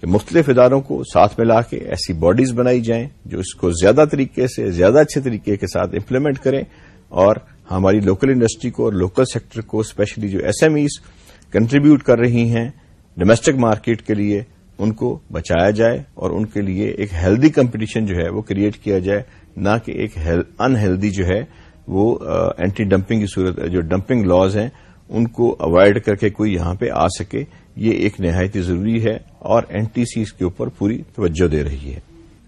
کہ مختلف اداروں کو ساتھ ملا کے ایسی باڈیز بنائی جائیں جو اس کو زیادہ طریقے سے، زیادہ اچھے طریقے کے ساتھ امپلیمنٹ کریں اور ہماری لوکل انڈسٹری کو اور لوکل سیکٹر کو اسپیشلی جو ایس ایم ایز کنٹریبیوٹ کر رہی ہیں ڈومیسٹک مارکیٹ کے لیے ان کو بچایا جائے اور ان کے لیے ایک ہیلدی کمپٹیشن جو ہے وہ کریٹ کیا جائے، نہ کہ ایک انہیلدی جو ہے وہ اینٹی ڈمپنگ کی صورت، جو ڈمپنگ لاز ہیں، ان کو اوائڈ کر کے کوئی یہاں پہ آ سکے، یہ ایک نہایت ضروری ہے اور این ٹی سی اس کے اوپر پوری توجہ دے رہی ہے۔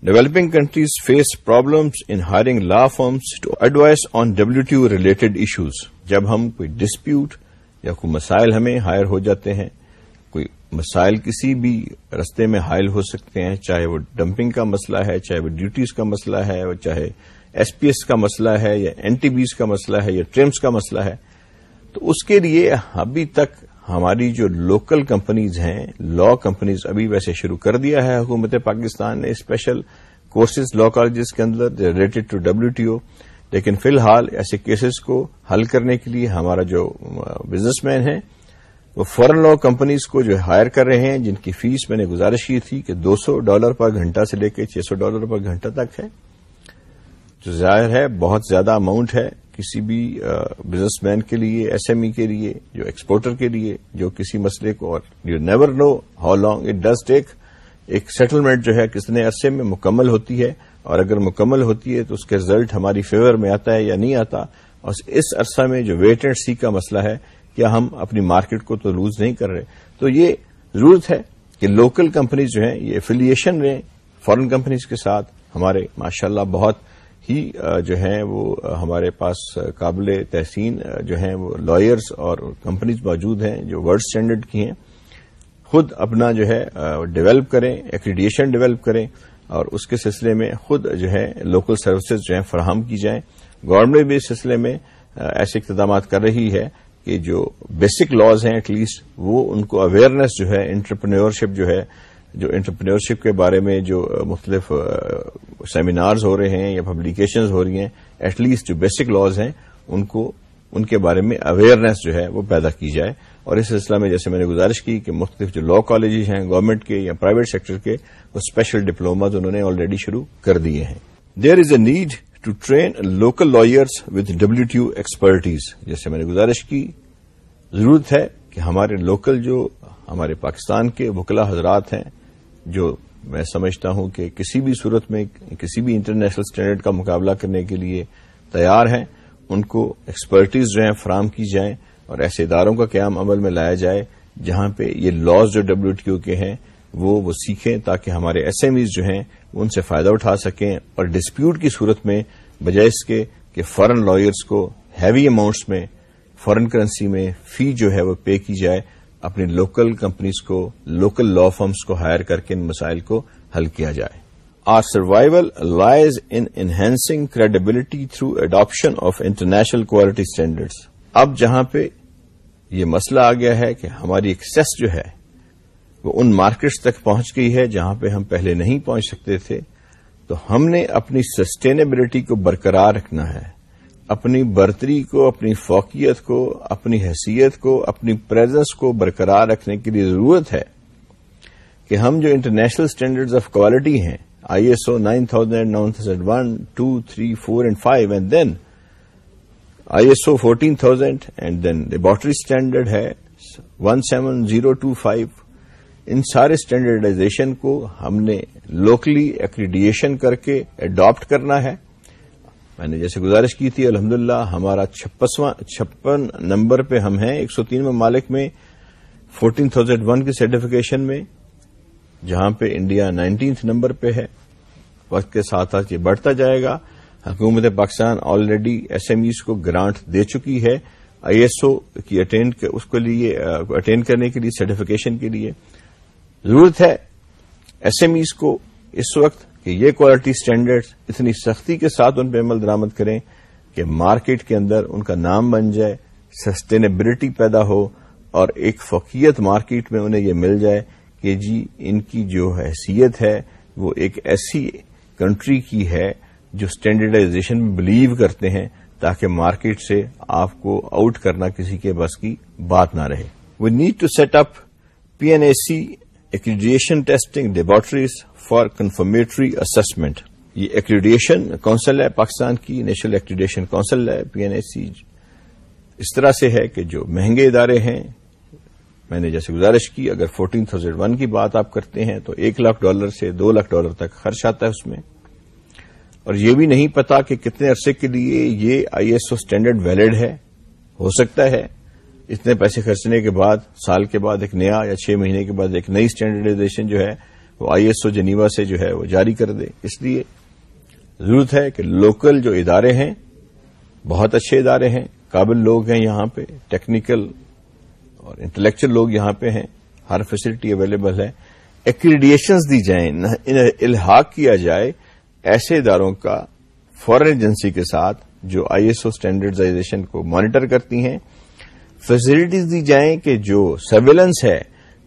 Developing countries face problems in hiring law firms to advise on W T related issues جب ہم کوئی ڈسپیوٹ یا کوئی مسائل ہمیں ہائر ہو جاتے ہیں مسائل کسی بھی رستے میں حائل ہو سکتے ہیں، چاہے وہ ڈمپنگ کا مسئلہ ہے، چاہے وہ ڈیوٹیز کا مسئلہ ہے چاہے ایس پی ایس کا مسئلہ ہے، یا این ٹی بیز کا مسئلہ ہے، یا ٹریمس کا مسئلہ ہے۔ تو اس کے لیے ابھی تک ہماری جو لوکل کمپنیز ہیں لا کمپنیز ابھی ویسے شروع کر دیا ہے۔ حکومت پاکستان نے اسپیشل کورسز لا کالجز کے اندر related to W T O لیکن فی الحال ایسے کیسز کو حل کرنے کے لیے ہمارا جو بزنس مین ہے وہ فورن لا کمپنیز کو جو ہائر کر رہے ہیں، جن کی فیس میں نے گزارش کی تھی کہ دو سو ڈالر پر گھنٹہ سے لے کے چھ سو ڈالر پر گھنٹہ تک ہے۔ جو ظاہر ہے، بہت زیادہ اماؤنٹ ہے کسی بھی بزنس مین کے لیے ایس ایم ای کے لیے، جو ایکسپورٹر کے لیے، جو کسی مسئلے کو اور you never know how long it does take ایک سیٹلمنٹ جو ہے کتنے عرصے میں مکمل ہوتی ہے، اور اگر مکمل ہوتی ہے تو اس کا رزلٹ ہماری فیور میں آتا ہے یا نہیں آتا۔ اور اس عرصہ میں جو ویٹ اینڈ سی کا مسئلہ ہے کیا ہم اپنی مارکیٹ کو تو لوز نہیں کر رہے۔ تو یہ ضرورت ہے کہ لوکل کمپنیز جو ہیں، یہ افیلیشن رہیں فورن کمپنیز کے ساتھ۔ ہمارے ماشاءاللہ بہت ہی جو ہیں، وہ ہمارے پاس قابل تحسین جو ہیں، وہ لائرز اور کمپنیز موجود ہیں جو ورلڈ اسٹینڈرڈ کی ہیں۔ خود اپنا جو ہے ڈیولپ کریں ایکریڈیشن ڈیولپ کریں اور اس کے سلسلے میں خود جو ہے لوکل سروسز جو ہیں، فراہم کی جائیں۔ گورنمنٹ بھی اس سلسلے میں ایسے اقتدامات کر رہی ہے۔ کہ جو بیسک لاز ہیں ایٹ لیسٹ وہ ان کو اویئرنیس جو ہے انٹرپرینورشپ جو ہے، جو انٹرپرینورشپ کے بارے میں جو مختلف سیمینارز ہو رہے ہیں یا پبلیکیشنز ہو رہی ہیں ایٹ لیسٹ جو بیسک لاز ہیں، ان کو، ان کے بارے میں اویئرنیس جو ہے، وہ پیدا کی جائے۔ اور اس سلسلہ میں جیسے میں نے گزارش کی کہ مختلف جو لا کالجز ہیں گورنمنٹ کے یا پرائیویٹ سیکٹر کے، وہ اسپیشل ڈپلوماز انہوں نے آلریڈی شروع کر دیے ہیں۔ There is a need to train local lawyers with W T expertise جیسے میں نے گزارش کی، ضرورت ہے کہ ہمارے لوکل جو ہمارے پاکستان کے وکلا حضرات ہیں، جو میں سمجھتا ہوں کہ کسی بھی صورت میں، کسی بھی انٹرنیشنل اسٹینڈرڈ کا مقابلہ کرنے کے لیے تیار ہیں، ان کو ایکسپرٹیز جو ہیں فراہم کی جائیں اور ایسے اداروں کا قیام عمل میں لایا جائے جہاں پہ یہ لاز جو ڈبلو ٹی او کے ہیں، وہ وہ سیکھیں تاکہ ہمارے ایس ایم ایز جو ہیں ان سے فائدہ اٹھا سکیں اور ڈسپیوٹ کی صورت میں بجائے اس کے کہ فارن لائرس کو ہیوی اماؤنٹس میں فارن کرنسی میں فی جو ہے وہ پے کی جائے، اپنی لوکل کمپنیز کو لوکل لا فرمز کو ہائر کر کے ان مسائل کو حل کیا جائے۔ Our survival lies in enhancing credibility through adoption of international quality standards اب جہاں پہ یہ مسئلہ آ گیا ہے کہ ہماری ایکسس جو ہے وہ ان مارکیٹس تک پہنچ گئی ہے جہاں پہ ہم پہلے نہیں پہنچ سکتے تھے، تو ہم نے اپنی سسٹینیبلٹی کو برقرار رکھنا ہے۔ اپنی برتری کو، اپنی فوقیت کو، اپنی حیثیت کو، اپنی پریزنس کو برقرار رکھنے کے لیے ضرورت ہے کہ ہم جو انٹرنیشنل اسٹینڈرڈز آف کوالٹی ہیں I S O nine thousand nine thousand one two three four and five and then I S O fourteen thousand and then laboratory standard ہے one seven zero two five ان سارے standardisation کو ہم نے locally accreditation کر کے adapt کرنا ہے۔ میں نے جیسے گزارش کی تھی، الحمدللہ ہمارا چھپن نمبر پہ ہم ہیں، ایک سو تین ممالک میں فورٹین تھاؤزینڈ ون کی سرٹیفکیشن میں، جہاں پہ انڈیا نائنٹینتھ نمبر پہ ہے۔ وقت کے ساتھ ساتھ یہ بڑھتا جائے گا۔ حکومت Pakistan already S M Es کو گرانٹ دے چکی ہے۔ آئی ایس او کی اٹینڈ اس کے لیے اٹینڈ کرنے کے لیے سرٹیفکیشن کے لیے۔ ضرورت ہے ایس ایم ایز کو اس وقت کہ یہ کوالٹی اسٹینڈرڈ اتنی سختی کے ساتھ ان پہ عمل درامد کریں کہ مارکیٹ کے اندر ان کا نام بن جائے سسٹینیبلٹی پیدا ہو اور ایک فوقیت مارکیٹ میں انہیں یہ مل جائے کہ جی ان کی جو حیثیت ہے وہ ایک ایسی کنٹری کی ہے جو اسٹینڈرڈائزیشن میں بلیو کرتے ہیں تاکہ مارکیٹ سے آپ کو آؤٹ کرنا کسی کے بس کی بات نہ رہے۔ We need to set up P N A C accreditation testing laboratories for conformity assessment یہ ایکریڈیشن کونسل ہے، پاکستان کی نیشنل ایکریڈیشن کونسل ہے پی این اے سی اس طرح سے ہے کہ جو مہنگے ادارے ہیں، میں نے جیسے گزارش کی، اگر فورٹین تھاؤزینڈ ون کی بات آپ کرتے ہیں تو ایک لاکھ ڈالر سے دو لاکھ ڈالر تک خرچ آتا ہے اس میں۔ اور یہ بھی نہیں پتا کہ کتنے عرصے کے لیے یہ I S O standard valid ہے۔ ہو سکتا ہے اتنے پیسے خرچنے کے بعد، سال کے بعد ایک نیا یا چھ مہینے کے بعد ایک نئی اسٹینڈرڈائزیشن جو ہے، وہ آئی ایس او جنیوا سے جو ہے وہ جاری کر دے۔ اس لیے ضرورت ہے کہ لوکل جو ادارے ہیں، بہت اچھے ادارے ہیں، قابل لوگ ہیں یہاں پہ ٹیکنیکل اور انٹلیکچل لوگ یہاں پہ ہیں، ہر فیسلٹی اویلیبل ہے۔ ایکریڈیشنز دی جائیں الحاق کیا جائے ایسے اداروں کا فورن ایجنسی کے ساتھ جو آئی ایس او اسٹینڈرڈائزیشن کو مانیٹر کرتی ہیں۔ فیسلٹیز دی جائیں کہ جو سرویلنس ہے،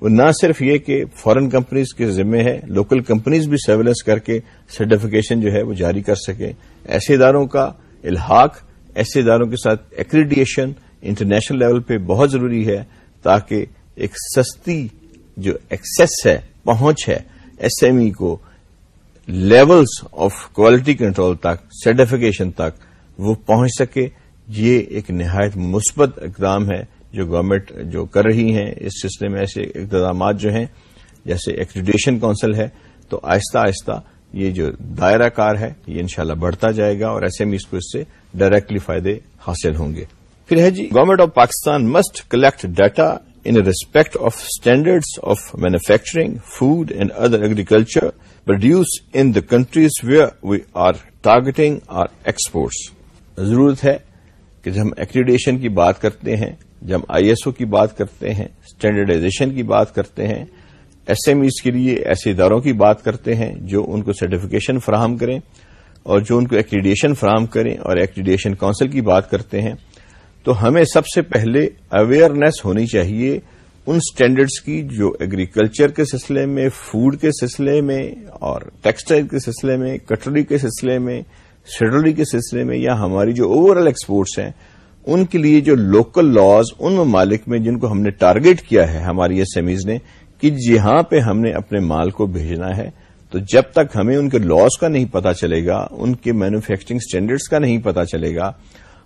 وہ نہ صرف یہ کہ فورن کمپنیز کے ذمے ہے لوکل کمپنیز بھی سرویلنس کر کے سرٹیفکیشن جو ہے وہ جاری کر سکیں۔ ایسے اداروں کا الحاق، ایسے اداروں کے ساتھ ایکریڈیشن انٹرنیشنل لیول پہ بہت ضروری ہے تاکہ ایک سستی جو ایکسس ہے، پہنچ ہے ایس ایم ای کو لیولز آف کوالٹی کنٹرول تک سرٹیفکیشن تک وہ پہنچ سکے۔ یہ ایک نہایت مثبت اقدام ہے جو گورنمنٹ جو کر رہی ہیں۔ اس سلسلے میں ایسے اقدامات جو ہیں، جیسے ایکریڈیشن کونسل ہے، تو آہستہ آہستہ یہ جو دائرہ کار ہے، یہ انشاءاللہ بڑھتا جائے گا اور ایسے ایز کو اس سے ڈائریکٹلی فائدے حاصل ہوں گے۔ پھر ہے جی government of Pakistan must collect data in respect of standards of manufacturing food and other agriculture produce in the countries where we are targeting our exports ضرورت ہے کہ جب ہم ایکریڈیشن کی بات کرتے ہیں، جب ہم آئی ایس او کی بات کرتے ہیں اسٹینڈرڈائزیشن کی بات کرتے ہیں ایس ایم ایز کے لیے ایسے اداروں کی بات کرتے ہیں جو ان کو سرٹیفکیشن فراہم کریں اور جو ان کو ایکریڈیشن فراہم کریں اور ایکریڈیشن کونسل کی بات کرتے ہیں۔ تو ہمیں سب سے پہلے اویئرنیس ہونی چاہیے ان سٹینڈرڈز کی جو ایگریکلچر کے سلسلے میں فوڈ کے سلسلے میں اور ٹیکسٹائل کے سلسلے میں کٹری کے سلسلے میں شیڈولی کے سلسلے میں یا ہماری جو اوور آل ایکسپورٹس ہیں، ان کے لیے جو لوکل لاز ان ممالک میں جن کو ہم نے ٹارگیٹ کیا ہے، ہماری ایس ایم ایز نے، کہ جہاں پہ ہم نے اپنے مال کو بھیجنا ہے، تو جب تک ہمیں ان کے لاس کا نہیں پتا چلے گا، ان کے مینوفیکچرنگ اسٹینڈرڈس کا نہیں پتا چلے گا،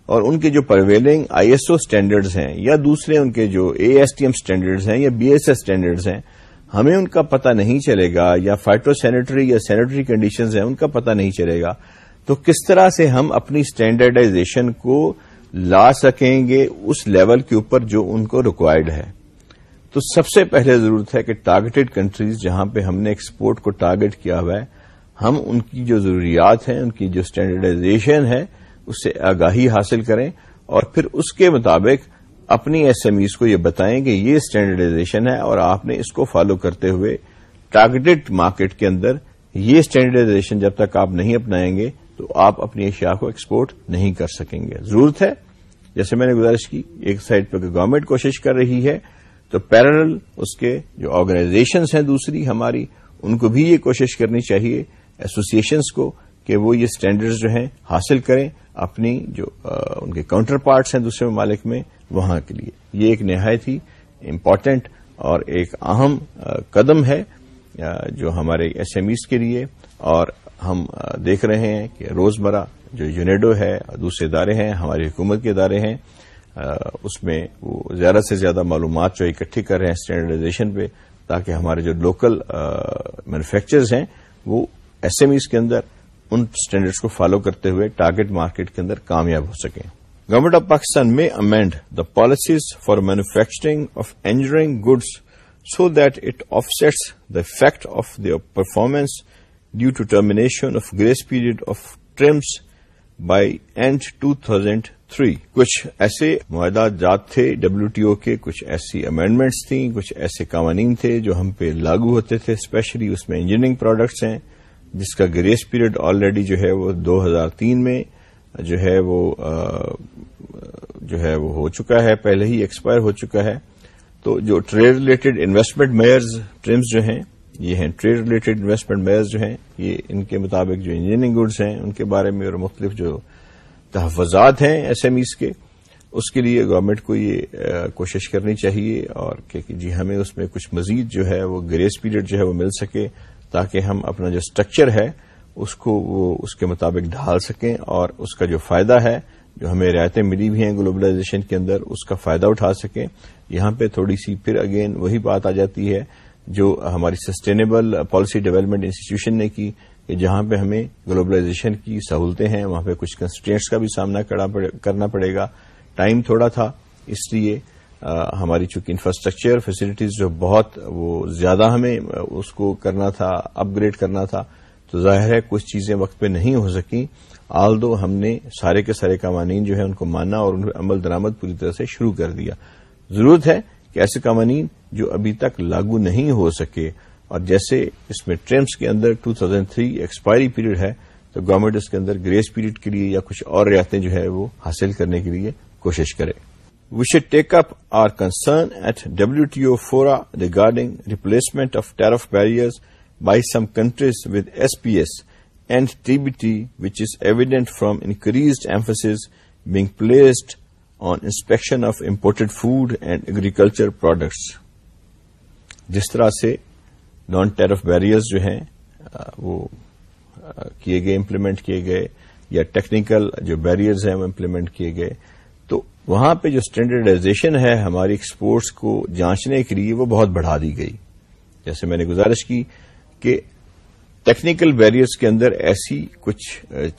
اور ان کے جو prevailing I S O standards ہیں، یا دوسرے ان کے جو A S T M standards ہیں، یا بی ایس ایس اسٹینڈرڈز ہیں، ہمیں ان کا پتہ نہیں چلے گا، یا فائٹو سینیٹری یا سینیٹری کنڈیشنز ہیں، ان کا پتہ نہیں چلے گا۔ تو کس طرح سے ہم اپنی اسٹینڈرڈائزیشن کو لا سکیں گے اس لیول کے اوپر جو ان کو ریکوائرڈ ہے؟ تو سب سے پہلے ضرورت ہے کہ ٹارگیٹڈ کنٹریز جہاں پہ ہم نے ایکسپورٹ کو ٹارگیٹ کیا ہوا ہے، ہم ان کی جو ضروریات ہیں، ان کی جو اسٹینڈرڈائزیشن ہے اس سے آگاہی حاصل کریں اور پھر اس کے مطابق اپنی ایس ایم ایز کو یہ بتائیں کہ یہ اسٹینڈرڈائزیشن ہے اور آپ نے اس کو فالو کرتے ہوئے ٹارگیٹڈ مارکیٹ کے اندر یہ اسٹینڈرڈائزیشن جب تک آپ نہیں اپنائیں گے تو آپ اپنی اشیاء کو ایکسپورٹ نہیں کر سکیں گے۔ ضرورت ہے۔ جیسے میں نے گزارش کی، ایک سائڈ پہ گورنمنٹ کوشش کر رہی ہے، تو پیرل اس کے جو آرگنائزیشنس ہیں دوسری ہماری، ان کو بھی یہ کوشش کرنی چاہیے ایسوسیشنس کو، کہ وہ یہ اسٹینڈرڈز جو ہیں حاصل کریں اپنی جو ان کے کاؤنٹر پارٹس ہیں دوسرے ممالک میں وہاں کے لیے۔ یہ ایک نہایت ہی امپارٹینٹ اور ایک اہم قدم ہے جو ہمارے ایس ایم ایز کے لیے اور ہم دیکھ رہے ہیں کہ روزمرہ جو یونیڈو ہے، دوسرے ادارے ہیں، ہماری حکومت کے ادارے ہیں اس میں وہ زیادہ سے زیادہ معلومات جو اکٹھی کر رہے ہیں اسٹینڈرڈائزیشن پہ، تاکہ ہمارے جو لوکل مینوفیکچرز ہیں، وہ ایس ایم ایز کے اندر ان اسٹینڈرڈس کو فالو کرتے ہوئے ٹارگیٹ مارکیٹ کے اندر کامیاب ہو سکیں۔ Government of Pakistan may amend the policies for manufacturing of engineering goods so that it offsets the effect of their performance due to termination of grace period of TRIMs by end two thousand three کچھ ایسے معاہدہ جات تھے W T او کے، کچھ ایسی amendments تھیں، کچھ ایسے قوانین تھے جو ہم پہ لاگو ہوتے تھے اسپیشلی اس میں انجینئرنگ پروڈکٹس ہیں، جس کا گریس پیریڈ آلریڈی جو ہے وہ دو ہزار تین میں جو ہے وہ جو ہے وہ ہو چکا ہے، پہلے ہی ایکسپائر ہو چکا ہے۔ تو جو trade related investment measures TRIMs جو ہیں یہ ہیں ٹریڈ ریلیٹڈ انویسٹمنٹ میئرز جو ہیں، یہ ان کے مطابق جو انجینئرنگ گڈز ہیں، ان کے بارے میں اور مختلف جو تحفظات ہیں ایس ایم ایز کے، اس کے لیے گورنمنٹ کو یہ کوشش کرنی چاہیے اور کہ جی ہمیں اس میں کچھ مزید جو ہے وہ گریس پیریڈ جو ہے وہ مل سکے تاکہ ہم اپنا جو اسٹرکچر ہے، اس کو وہ اس کے مطابق ڈھال سکیں اور اس کا جو فائدہ ہے، جو ہمیں رعایتیں ملی ہوئی ہیں گلوبلائزیشن کے اندر، اس کا فائدہ اٹھا سکیں۔ یہاں پہ تھوڑی سی پھر اگین وہی بات آ جاتی ہے جو ہماری سسٹینیبل پالیسی ڈیولپمنٹ انسٹیٹیوشن نے کی کہ جہاں پہ ہمیں گلوبلائزیشن کی سہولتیں ہیں، وہاں پہ کچھ کنسٹینٹس کا بھی سامنا کرنا پڑے گا۔ ٹائم تھوڑا تھا، اس لیے ہماری چونکہ انفراسٹرکچر فیسلٹیز جو بہت، وہ زیادہ ہمیں اس کو کرنا تھا اپ گریڈ کرنا تھا۔ تو ظاہر ہے، کچھ چیزیں وقت پہ نہیں ہو سکیں۔ آل دو ہم نے سارے کے سارے قوانین جو ہے ان کو ماننا اور ان کو عمل درامد پوری طرح سے شروع کر دیا۔ ضرورت ہے کہ ایسے قوانین جو ابھی تک لاگو نہیں ہو سکے اور جیسے اس میں ٹریمس کے اندر 2003 ایکسپائری پیریڈ ہے، تو گورنمنٹ اس کے اندر گریس پیریڈ کے لیے یا کچھ اور ریاستیں جو ہے وہ حاصل کرنے کے لیے کوشش کرے۔ We should take up our concern at W T O فوراً regarding replacement of tariff barriers by some countries with S P S and T B T which is evident from increased emphasis being placed on inspection of imported food and agriculture products جس طرح سے naan tariff barriers جو ہیں وہ کیے گئے implement کیے گئے، یا ٹیکنیکل جو بیریئرز ہیں، وہ امپلیمنٹ کیے گئے، تو وہاں پہ جو اسٹینڈرڈائزیشن ہے ہماری ایکسپورٹس کو جانچنے کے لیے وہ بہت بڑھا دی گئی۔ جیسے میں نے گزارش کی کہ ٹیکنیکل بیریئرز کے اندر ایسی کچھ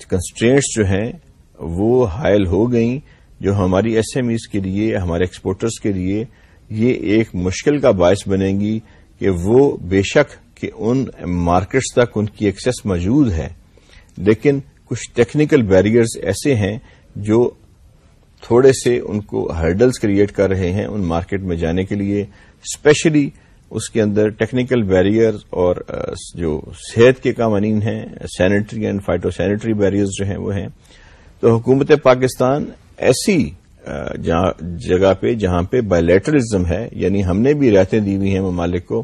کنسٹرینٹس جو ہیں، وہ حائل ہو گئیں جو ہماری ایس ایم ایز کے لیے، ہمارے ایکسپورٹرز کے لیے یہ ایک مشکل کا باعث بنے گی کہ وہ بے شک کہ ان مارکیٹس تک ان کی ایکسس موجود ہے۔ لیکن کچھ ٹیکنیکل بیریئرز ایسے ہیں جو تھوڑے سے ان کو ہرڈلز کریٹ کر رہے ہیں ان مارکیٹ میں جانے کے لیے۔ اسپیشلی اس کے اندر ٹیکنیکل بیریئر اور جو صحت کے قوانین ہیں sanitary and phyto sanitary barriers جو ہیں وہ ہیں۔ تو حکومت پاکستان ایسی جگہ پہ جہاں پہ بایولیٹرزم ہے یعنی ہم نے بھی رہتے دی ہوئی ہیں ممالک کو،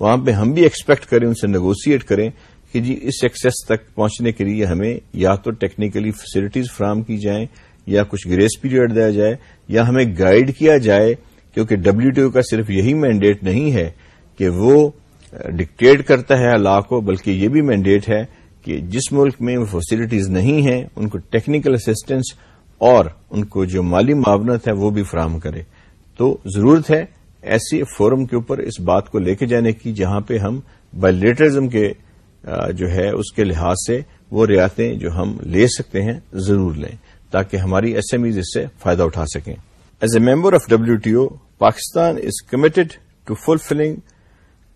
وہاں پہ ہم بھی ایکسپیکٹ کریں، ان سے نیگوسیٹ کریں کہ جی اس ایکسس تک پہنچنے کے لیے ہمیں یا تو ٹیکنیکلی فیسلٹیز فراہم کی جائیں، یا کچھ گریس پیریڈ دیا جائے، یا ہمیں گائیڈ کیا جائے، کیونکہ ڈبلو ٹی او کا صرف یہی مینڈیٹ نہیں ہے کہ وہ ڈکٹیٹ کرتا ہے اللہ کو، بلکہ یہ بھی مینڈیٹ ہے کہ جس ملک میں وہ فیسلٹیز نہیں ہیں، ان کو ٹیکنیکل اسسٹنس اور ان کو جو مالی معاونت ہے وہ بھی فراہم کرے۔ تو ضرورت ہے ایسی فورم کے اوپر اس بات کو لے کے جانے کی جہاں پہ ہم بائلیٹرزم کے جو ہے اس کے لحاظ سے وہ ریاستیں جو ہم لے سکتے ہیں ضرور لیں تاکہ ہماری ایس ایم ایز اس سے فائدہ اٹھا سکیں۔ As a member of W T O Pakistan is committed to fulfilling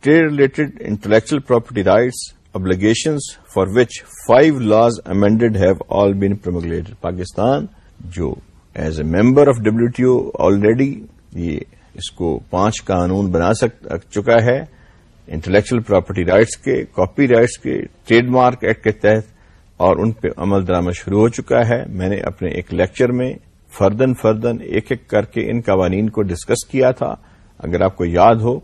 trade related intellectual property rights obligations for which five laws amended have all been promulgated Pakistan جو as a member of W T O already یہ اس کو پانچ قانون بنا چکا ہے intellectual property rights کے کاپی رائٹس کے ٹریڈ مارک ایکٹ کے تحت، اور ان پہ عمل درامد شروع ہو چکا ہے۔ میں نے اپنے ایک لیکچر میں فردن فردن ایک ایک کر کے ان قوانین کو ڈسکس کیا تھا، اگر آپ کو یاد ہو۔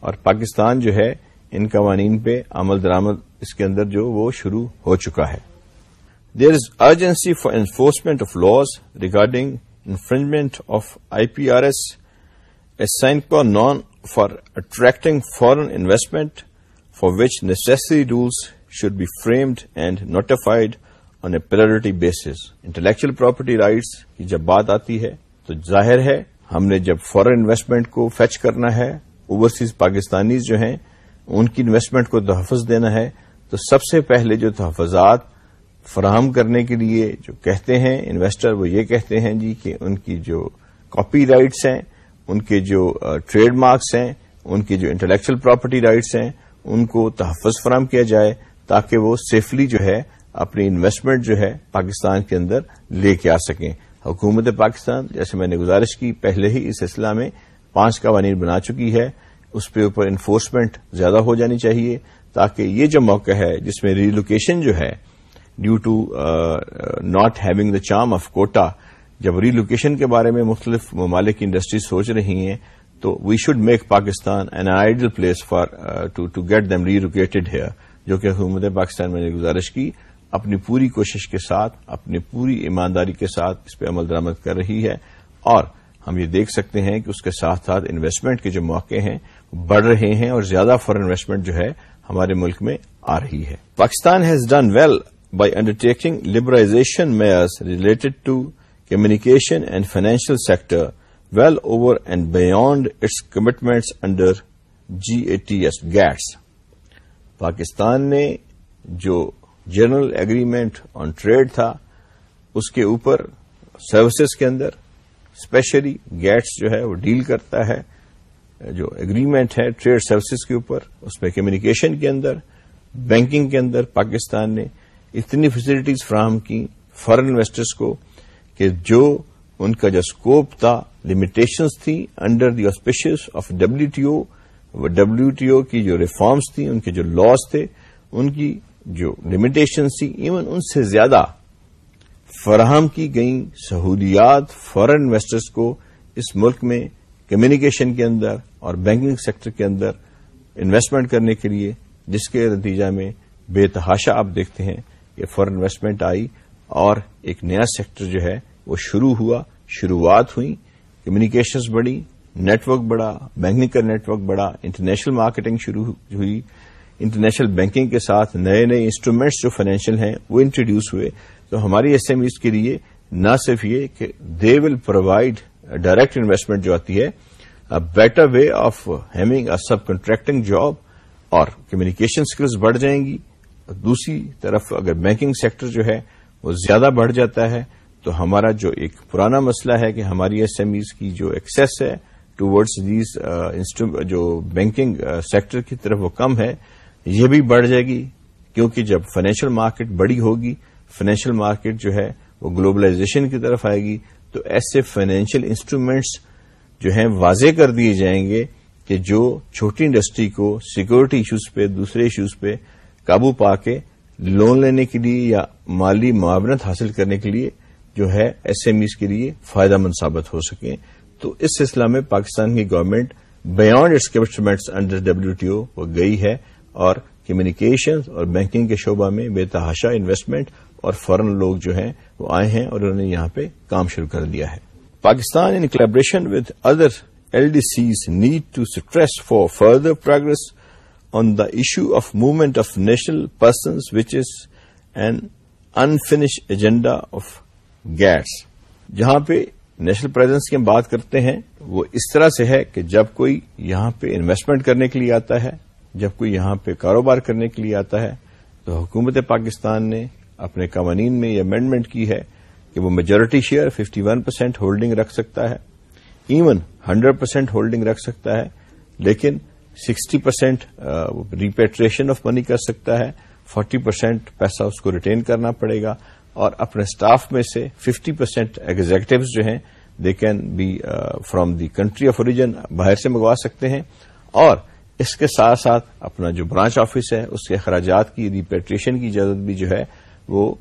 اور پاکستان جو ہے، ان قوانین پہ عمل درامد اس کے اندر جو وہ شروع ہو چکا ہے۔ There is urgency for enforcement of laws regarding infringement of I P R as a sine qua non for attracting foreign investment for which necessary rules should be framed and notified on a priority basis intellectual property rights کی جب بات آتی ہے تو ظاہر ہے ہم نے جب فورن انویسٹمنٹ کو فیچ کرنا ہے اوورسیز پاکستانیز جو ہیں ان کی انویسٹمنٹ کو تحفظ دینا ہے تو سب سے پہلے جو تحفظات فراہم کرنے کے لیے جو کہتے ہیں انویسٹر وہ یہ کہتے ہیں جی کہ ان کی جو کاپی رائٹس ہیں، ان کے جو ٹریڈ مارکس ہیں، ان کی جو انٹلیکچل پراپرٹی رائٹس ہیں، ان کو تحفظ فراہم کیا جائے تاکہ وہ سیفلی جو ہے اپنی انویسٹمنٹ جو ہے پاکستان کے اندر لے کے آ سکیں۔ حکومت پاکستان، جیسے میں نے گزارش کی، پہلے ہی اس سلسلہ میں پانچ قوانین بنا چکی ہے۔ اس پہ اوپر انفورسمنٹ زیادہ ہو جانی چاہیے تاکہ یہ جو موقع ہے جس میں ریلوکیشن جو ہے due to not having the charm of quota جب ریلوکیشن کے بارے میں مختلف ممالک انڈسٹری سوچ رہی ہیں، تو we should make Pakistan an ideal place for to get them relocated here جو کہ حکومت پاکستان میں نے گزارش کی۔ اپنی پوری کوشش کے ساتھ، اپنی پوری ایمانداری کے ساتھ اس پہ عمل درامد کر رہی ہے۔ اور ہم یہ دیکھ سکتے ہیں کہ اس کے ساتھ ساتھ انویسٹمنٹ کے جو موقع ہیں، بڑھ رہے ہیں اور زیادہ فار انویسٹمنٹ جو ہے، ہمارے ملک میں آ رہی ہے۔ Pakistan has done well by undertaking liberalization measures related to communication and financial sector well over and beyond its commitments under G A T S GATS Pakistan نے جو جنرل ایگریمنٹ آن ٹریڈ تھا، اس کے اوپر services کے اندر especially Gates جو ہے، وہ deal کرتا ہے۔ جو اگریمنٹ ہے ٹریڈ سروسز کے اوپر، اس میں کمیونیکیشن کے اندر بینکنگ کے اندر پاکستان نے اتنی فیسلٹیز فراہم کی فارن انویسٹرز کو کہ جو ان کا جو اسکوپ تھا لمیٹیشنز تھی under the auspices of W T O W T O کی جو ریفارمز تھیں، ان کے جو لاس تھے، ان کی جو لمیٹیشنز تھی ایون ان سے زیادہ فراہم کی گئیں سہولیات فارن انویسٹرز کو اس ملک میں کمیونیکیشن کے اندر اور بینکنگ سیکٹر کے اندر انویسٹمنٹ کرنے کے لیے، جس کے نتیجہ میں بے تحاشا آپ دیکھتے ہیں۔ کہ فارن انویسٹمنٹ آئی اور ایک نیا سیکٹر جو ہے وہ شروع ہوا، شروعات ہوئی، کمیونیکیشنز بڑی نیٹ ورک بڑا بینکنگ کا نیٹ ورک بڑا انٹرنیشنل مارکیٹنگ شروع ہوئی، انٹرنیشنل بینکنگ کے ساتھ نئے نئے انسٹرومینٹس جو فائنینشیل ہیں وہ انٹروڈیوس ہوئے۔ تو ہماری ایس ایم ایز کے لیے نہ صرف یہ کہ they will provide direct investment جو آتی ہے better way of having a subcontracting job اور کمیونیکیشن اسکلز بڑھ جائیں گی۔ دوسری طرف اگر بینکنگ سیکٹر جو ہے وہ زیادہ بڑھ جاتا ہے، تو ہمارا جو ایک پرانا مسئلہ ہے کہ ہماری ایس ایم ایز کی جو ایکسس ہے ٹوڈز دیز uh, جو بینکنگ سیکٹر uh, کی طرف وہ کم ہے، یہ بھی بڑھ جائے گی۔ کیونکہ جب فائنینشیل مارکیٹ بڑی ہوگی فائنینشیل مارکیٹ جو ہے وہ گلوبلائزیشن کی طرف آئے گی، تو ایسے فائنینشیل انسٹرومینٹس جو ہیں واضح کر دیے جائیں گے کہ جو چھوٹی انڈسٹری کو سیکورٹی ایشوز پہ، دوسرے ایشوز پہ قابو پا کے لون لینے کے لیے یا مالی معاونت حاصل کرنے کے لیے جو ہے ایس ایم ایز کے لیے فائدہ مند ثابت ہو سکیں۔ تو اس سلسلہ میں پاکستان کی government beyond its commitments under W T O وہ گئی ہے اور کمیونیکیشن اور بینکنگ کے شعبہ میں بے تحاشا انویسٹمنٹ اور فورن لوگ جو ہیں وہ آئے ہیں اور انہوں نے یہاں پہ کام شروع کر دیا ہے۔ Pakistan in collaboration with other L D Cs need to stress for further progress on the issue of movement of national persons which is an unfinished agenda of GATS جہاں پہ نیشنل پریزنس کی ہم بات کرتے ہیں، وہ اس طرح سے ہے کہ جب کوئی یہاں پہ انویسٹمنٹ کرنے کے لیے آتا ہے، جب کوئی یہاں پہ کاروبار کرنے کے لیے آتا ہے، تو حکومت پاکستان نے اپنے قوانین میں یہ امینڈمنٹ کی ہے کہ وہ majority share fifty one percent holding رکھ سکتا ہے ایون ہنڈریڈ پرسینٹ ہولڈنگ رکھ سکتا ہے، لیکن sixty percent repatriation of money کر سکتا ہے، فورٹی پرسینٹ پیسہ اس کو ریٹین کرنا پڑے گا، اور اپنے اسٹاف میں سے ففٹی پرسینٹ ایگزیکٹوز جو ہیں they can be from the country of origin باہر سے منگوا سکتے ہیں، اور اس کے ساتھ ساتھ اپنا جو برانچ آفس ہے، اس کے اخراجات کی، ریپیٹریشن کی اجازت بھی جو ہے، وہ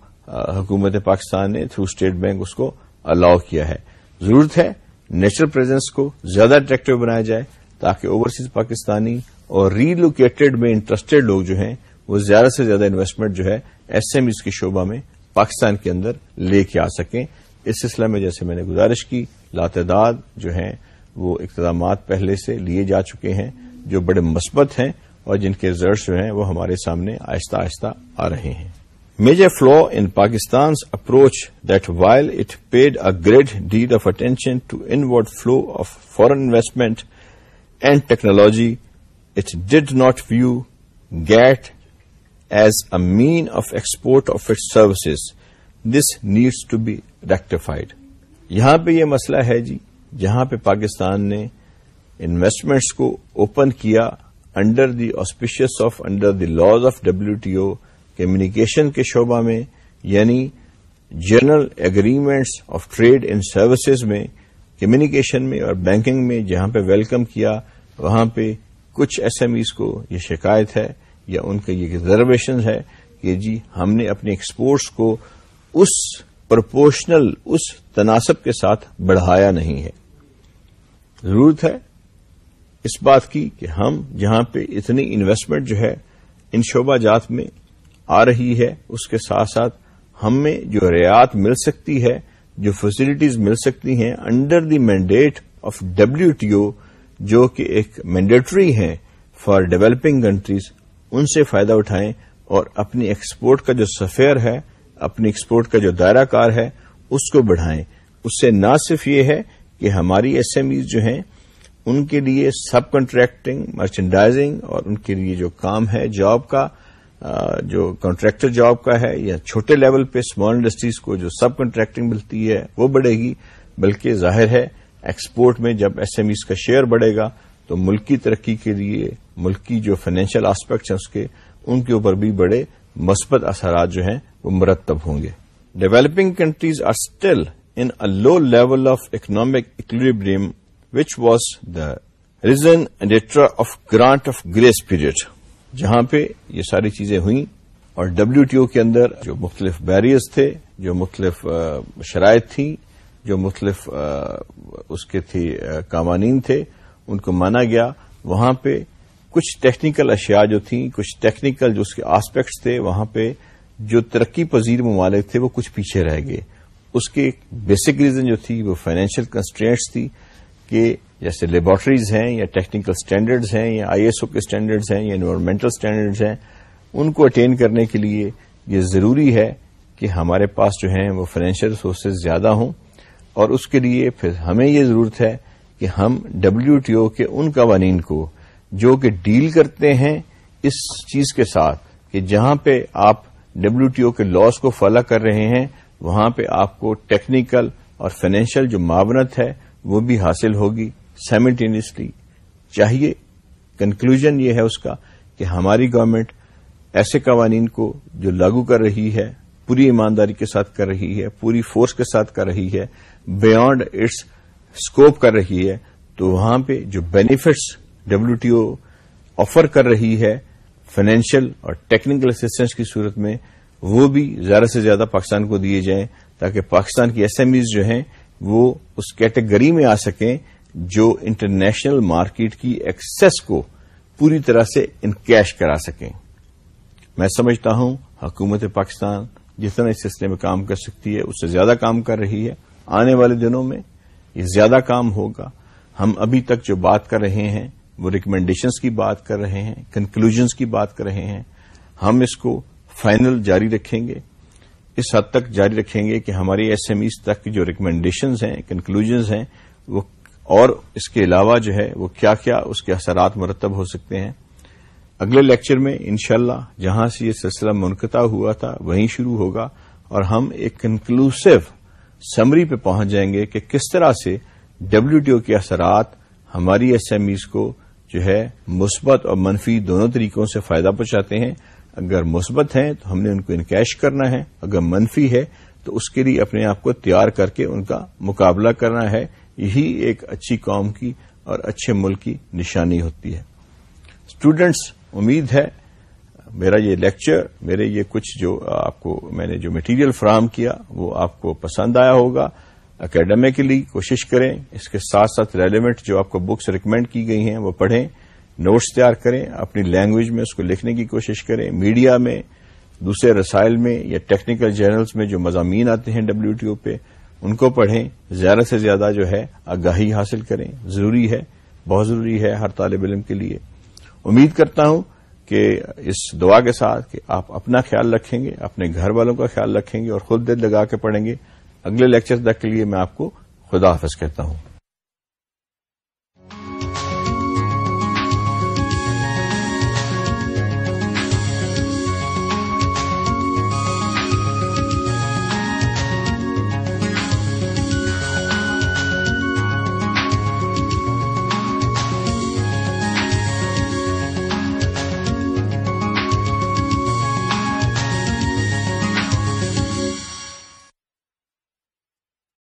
حکومت پاکستان نے تھرو اسٹیٹ بینک اس کو الاؤ کیا ہے۔ ضرورت ہے نیچرل پریزنس کو زیادہ اٹریکٹو بنایا جائے تاکہ اوورسیز پاکستانی اور ری لوکیٹڈ میں انٹرسٹڈ لوگ جو ہیں، وہ زیادہ سے زیادہ انویسٹمنٹ جو ہے ایس ایم ایز کے شعبہ میں پاکستان کے اندر لے کے آ سکیں۔ اس سلسلہ میں جیسے میں نے گزارش کی، لاتعداد جو ہیں، وہ اقتدامات پہلے سے لیے جا چکے ہیں، جو بڑے مثبت ہیں اور جن کے ریزلٹس جو ہیں، وہ ہمارے سامنے آہستہ آہستہ آ رہے ہیں۔ Major flaw in Pakistan's approach that while it paid a great deal of attention to inward flow of foreign investment and technology it did not view get as a mean of export of IT services this needs to be rectified یہاں پہ یہ مسئلہ ہے جی جہاں پہ پاکستان نے investments کو open کیا under the auspices of under the laws of W T O communication کے شعبہ میں یعنی general agreements of trade in services میں کمیونیکیشن میں اور بینکنگ میں جہاں پہ ویلکم کیا، وہاں پہ کچھ ایس ایم ایز کو یہ شکایت ہے یا ان کا یہ ریزرویشن ہے کہ جی ہم نے اپنے ایکسپورٹس کو اس پرپورشنل اس تناسب کے ساتھ بڑھایا نہیں ہے۔ ضرورت ہے اس بات کی کہ ہم جہاں پہ اتنی انویسٹمنٹ جو ہے، ان شعبہ جات میں آ رہی ہے، اس کے ساتھ ساتھ ہم میں جو رعایت مل سکتی ہے جو فیسلٹیز مل سکتی ہیں under the mandate of W T O جو کہ ایک مینڈیٹری ہے فار ڈیولپنگ کنٹریز ان سے فائدہ اٹھائیں اور اپنی ایکسپورٹ کا جو سفیر ہے، اپنی ایکسپورٹ کا جو دائرہ کار ہے، اس کو بڑھائیں۔ اس سے نہ صرف یہ ہے کہ ہماری ایس ایم ایز جو ہیں، ان کے لیے سب کنٹریکٹنگ مرچنڈائزنگ اور ان کے لیے جو کام ہے جاب کا جو کانٹریکٹر جاب کا ہے یا چھوٹے لیول پہ اسمال انڈسٹریز کو جو سب کنٹریکٹنگ ملتی ہے، وہ بڑھے گی، بلکہ ظاہر ہے ایکسپورٹ میں جب ایس ایم ایز کا شیئر بڑھے گا، تو ملکی ترقی کے لیے، ملکی جو فائنینشیل آسپیکٹس ہیں اس کے، ان کے اوپر بھی بڑے مثبت اثرات جو ہیں، وہ مرتب ہوں گے۔ Developing countries are still in low level of economic equilibrium which was the reason ڈیٹرا of grant of grace period جہاں پہ یہ ساری چیزیں ہوئیں اور ڈبلو ٹی او کے اندر جو مختلف بیریئرز تھے، جو مختلف شرائط تھیں، جو مختلف اس کے تھے قوانین تھے، ان کو مانا گیا۔ وہاں پہ کچھ ٹیکنیکل اشیاء جو تھیں، کچھ ٹیکنیکل جو اس کے آسپیکٹس تھے، وہاں پہ جو ترقی پذیر ممالک تھے، وہ کچھ پیچھے رہ گئے۔ اس کی ایک بیسک ریزن جو تھی، وہ فائنینشیل کنسٹرینٹس تھی کہ جیسے لیبارٹریز ہیں یا ٹیکنیکل اسٹینڈرڈز ہیں یا آئی ایس او کے اسٹینڈرڈز ہیں یا انوائرمنٹل اسٹینڈرڈز ہیں، ان کو اٹین کرنے کے لیے یہ ضروری ہے کہ ہمارے پاس جو ہیں وہ فائنینشیل ریسورسز زیادہ ہوں۔ اور اس کے لیے پھر ہمیں یہ ضرورت ہے کہ ہم ڈبلو ٹی او کے ان قوانین کو جو کہ ڈیل کرتے ہیں اس چیز کے ساتھ کہ جہاں پہ آپ ڈبلو ٹی او کے لاس کو فالو کر رہے ہیں، وہاں پہ آپ کو ٹیکنیکل اور فائنینشیل جو معاونت ہے وہ بھی حاصل ہوگی۔ سائملٹینیسلی چاہیے۔ کنکلوژن یہ ہے اس کا کہ ہماری گورنمنٹ ایسے قوانین کو جو لاگو کر رہی ہے، پوری ایمانداری کے ساتھ کر رہی ہے، پوری فورس کے ساتھ کر رہی ہے بیانڈ اٹس اسکوپ کر رہی ہے، تو وہاں پہ جو benefits W T O offer کر رہی ہے فائنینشیل اور ٹیکنیکل اسسٹنس کی صورت میں، وہ بھی زیادہ سے زیادہ پاکستان کو دیے جائیں تاکہ پاکستان کی ایس ایم ایز جو ہیں، وہ اس کیٹیگری میں آ سکیں جو انٹرنیشنل مارکیٹ کی ایکسس کو پوری طرح سے انکیش کرا سکیں۔ میں سمجھتا ہوں حکومت پاکستان جتنا اس سلسلے میں کام کر سکتی ہے، اس سے زیادہ کام کر رہی ہے۔ آنے والے دنوں میں یہ زیادہ کام ہوگا۔ ہم ابھی تک جو بات کر رہے ہیں، وہ ریکمینڈیشنز کی بات کر رہے ہیں کنکلوژنس کی بات کر رہے ہیں۔ ہم اس کو فائنل جاری رکھیں گے۔ اس حد تک جاری رکھیں گے کہ ہماری ایس ایم ایز تک جو ریکمینڈیشنز ہیں کنکلوژنز ہیں، وہ اور اس کے علاوہ جو ہے وہ کیا کیا اس کے اثرات مرتب ہو سکتے ہیں۔ اگلے لیکچر میں انشاءاللہ جہاں سے یہ سلسلہ منقطع ہوا تھا وہیں شروع ہوگا اور ہم ایک کنکلوسو سمری پہ پہنچ جائیں گے کہ کس طرح سے ڈبلو ٹی او کے اثرات ہماری ایس ایم ایز کو جو ہے مثبت اور منفی دونوں طریقوں سے فائدہ پہنچاتے ہیں۔ اگر مثبت ہیں تو ہم نے ان کو انکیش کرنا ہے، اگر منفی ہے تو اس کے لیے اپنے آپ کو تیار کر کے ان کا مقابلہ کرنا ہے۔ یہی ایک اچھی قوم کی اور اچھے ملک کی نشانی ہوتی ہے۔ اسٹوڈینٹس امید ہے، میرا یہ لیکچر میرے یہ کچھ جو آپ کو میں نے جو مٹیریل فراہم کیا، وہ آپ کو پسند آیا ہوگا۔ اکیڈمیکلی کوشش کریں، اس کے ساتھ ساتھ ریلیونٹ جو آپ کو بکس ریکمینڈ کی گئی ہیں، وہ پڑھیں۔ نوٹس تیار کریں، اپنی لینگویج میں اس کو لکھنے کی کوشش کریں۔ میڈیا میں، دوسرے رسائل میں یا ٹیکنیکل جرنلز میں جو مضامین آتے ہیں ڈبلو ٹی او پہ ان کو پڑھیں، زیادہ سے زیادہ جو ہے آگاہی حاصل کریں۔ ضروری ہے، بہت ضروری ہے ہر طالب علم کے لیے۔ امید کرتا ہوں کہ اس دعا کے ساتھ کہ آپ اپنا خیال رکھیں گے، اپنے گھر والوں کا خیال رکھیں گے اور خود دل لگا کے پڑھیں گے۔ اگلے لیکچر تک کے لیے میں آپ کو خدا حافظ کہتا ہوں۔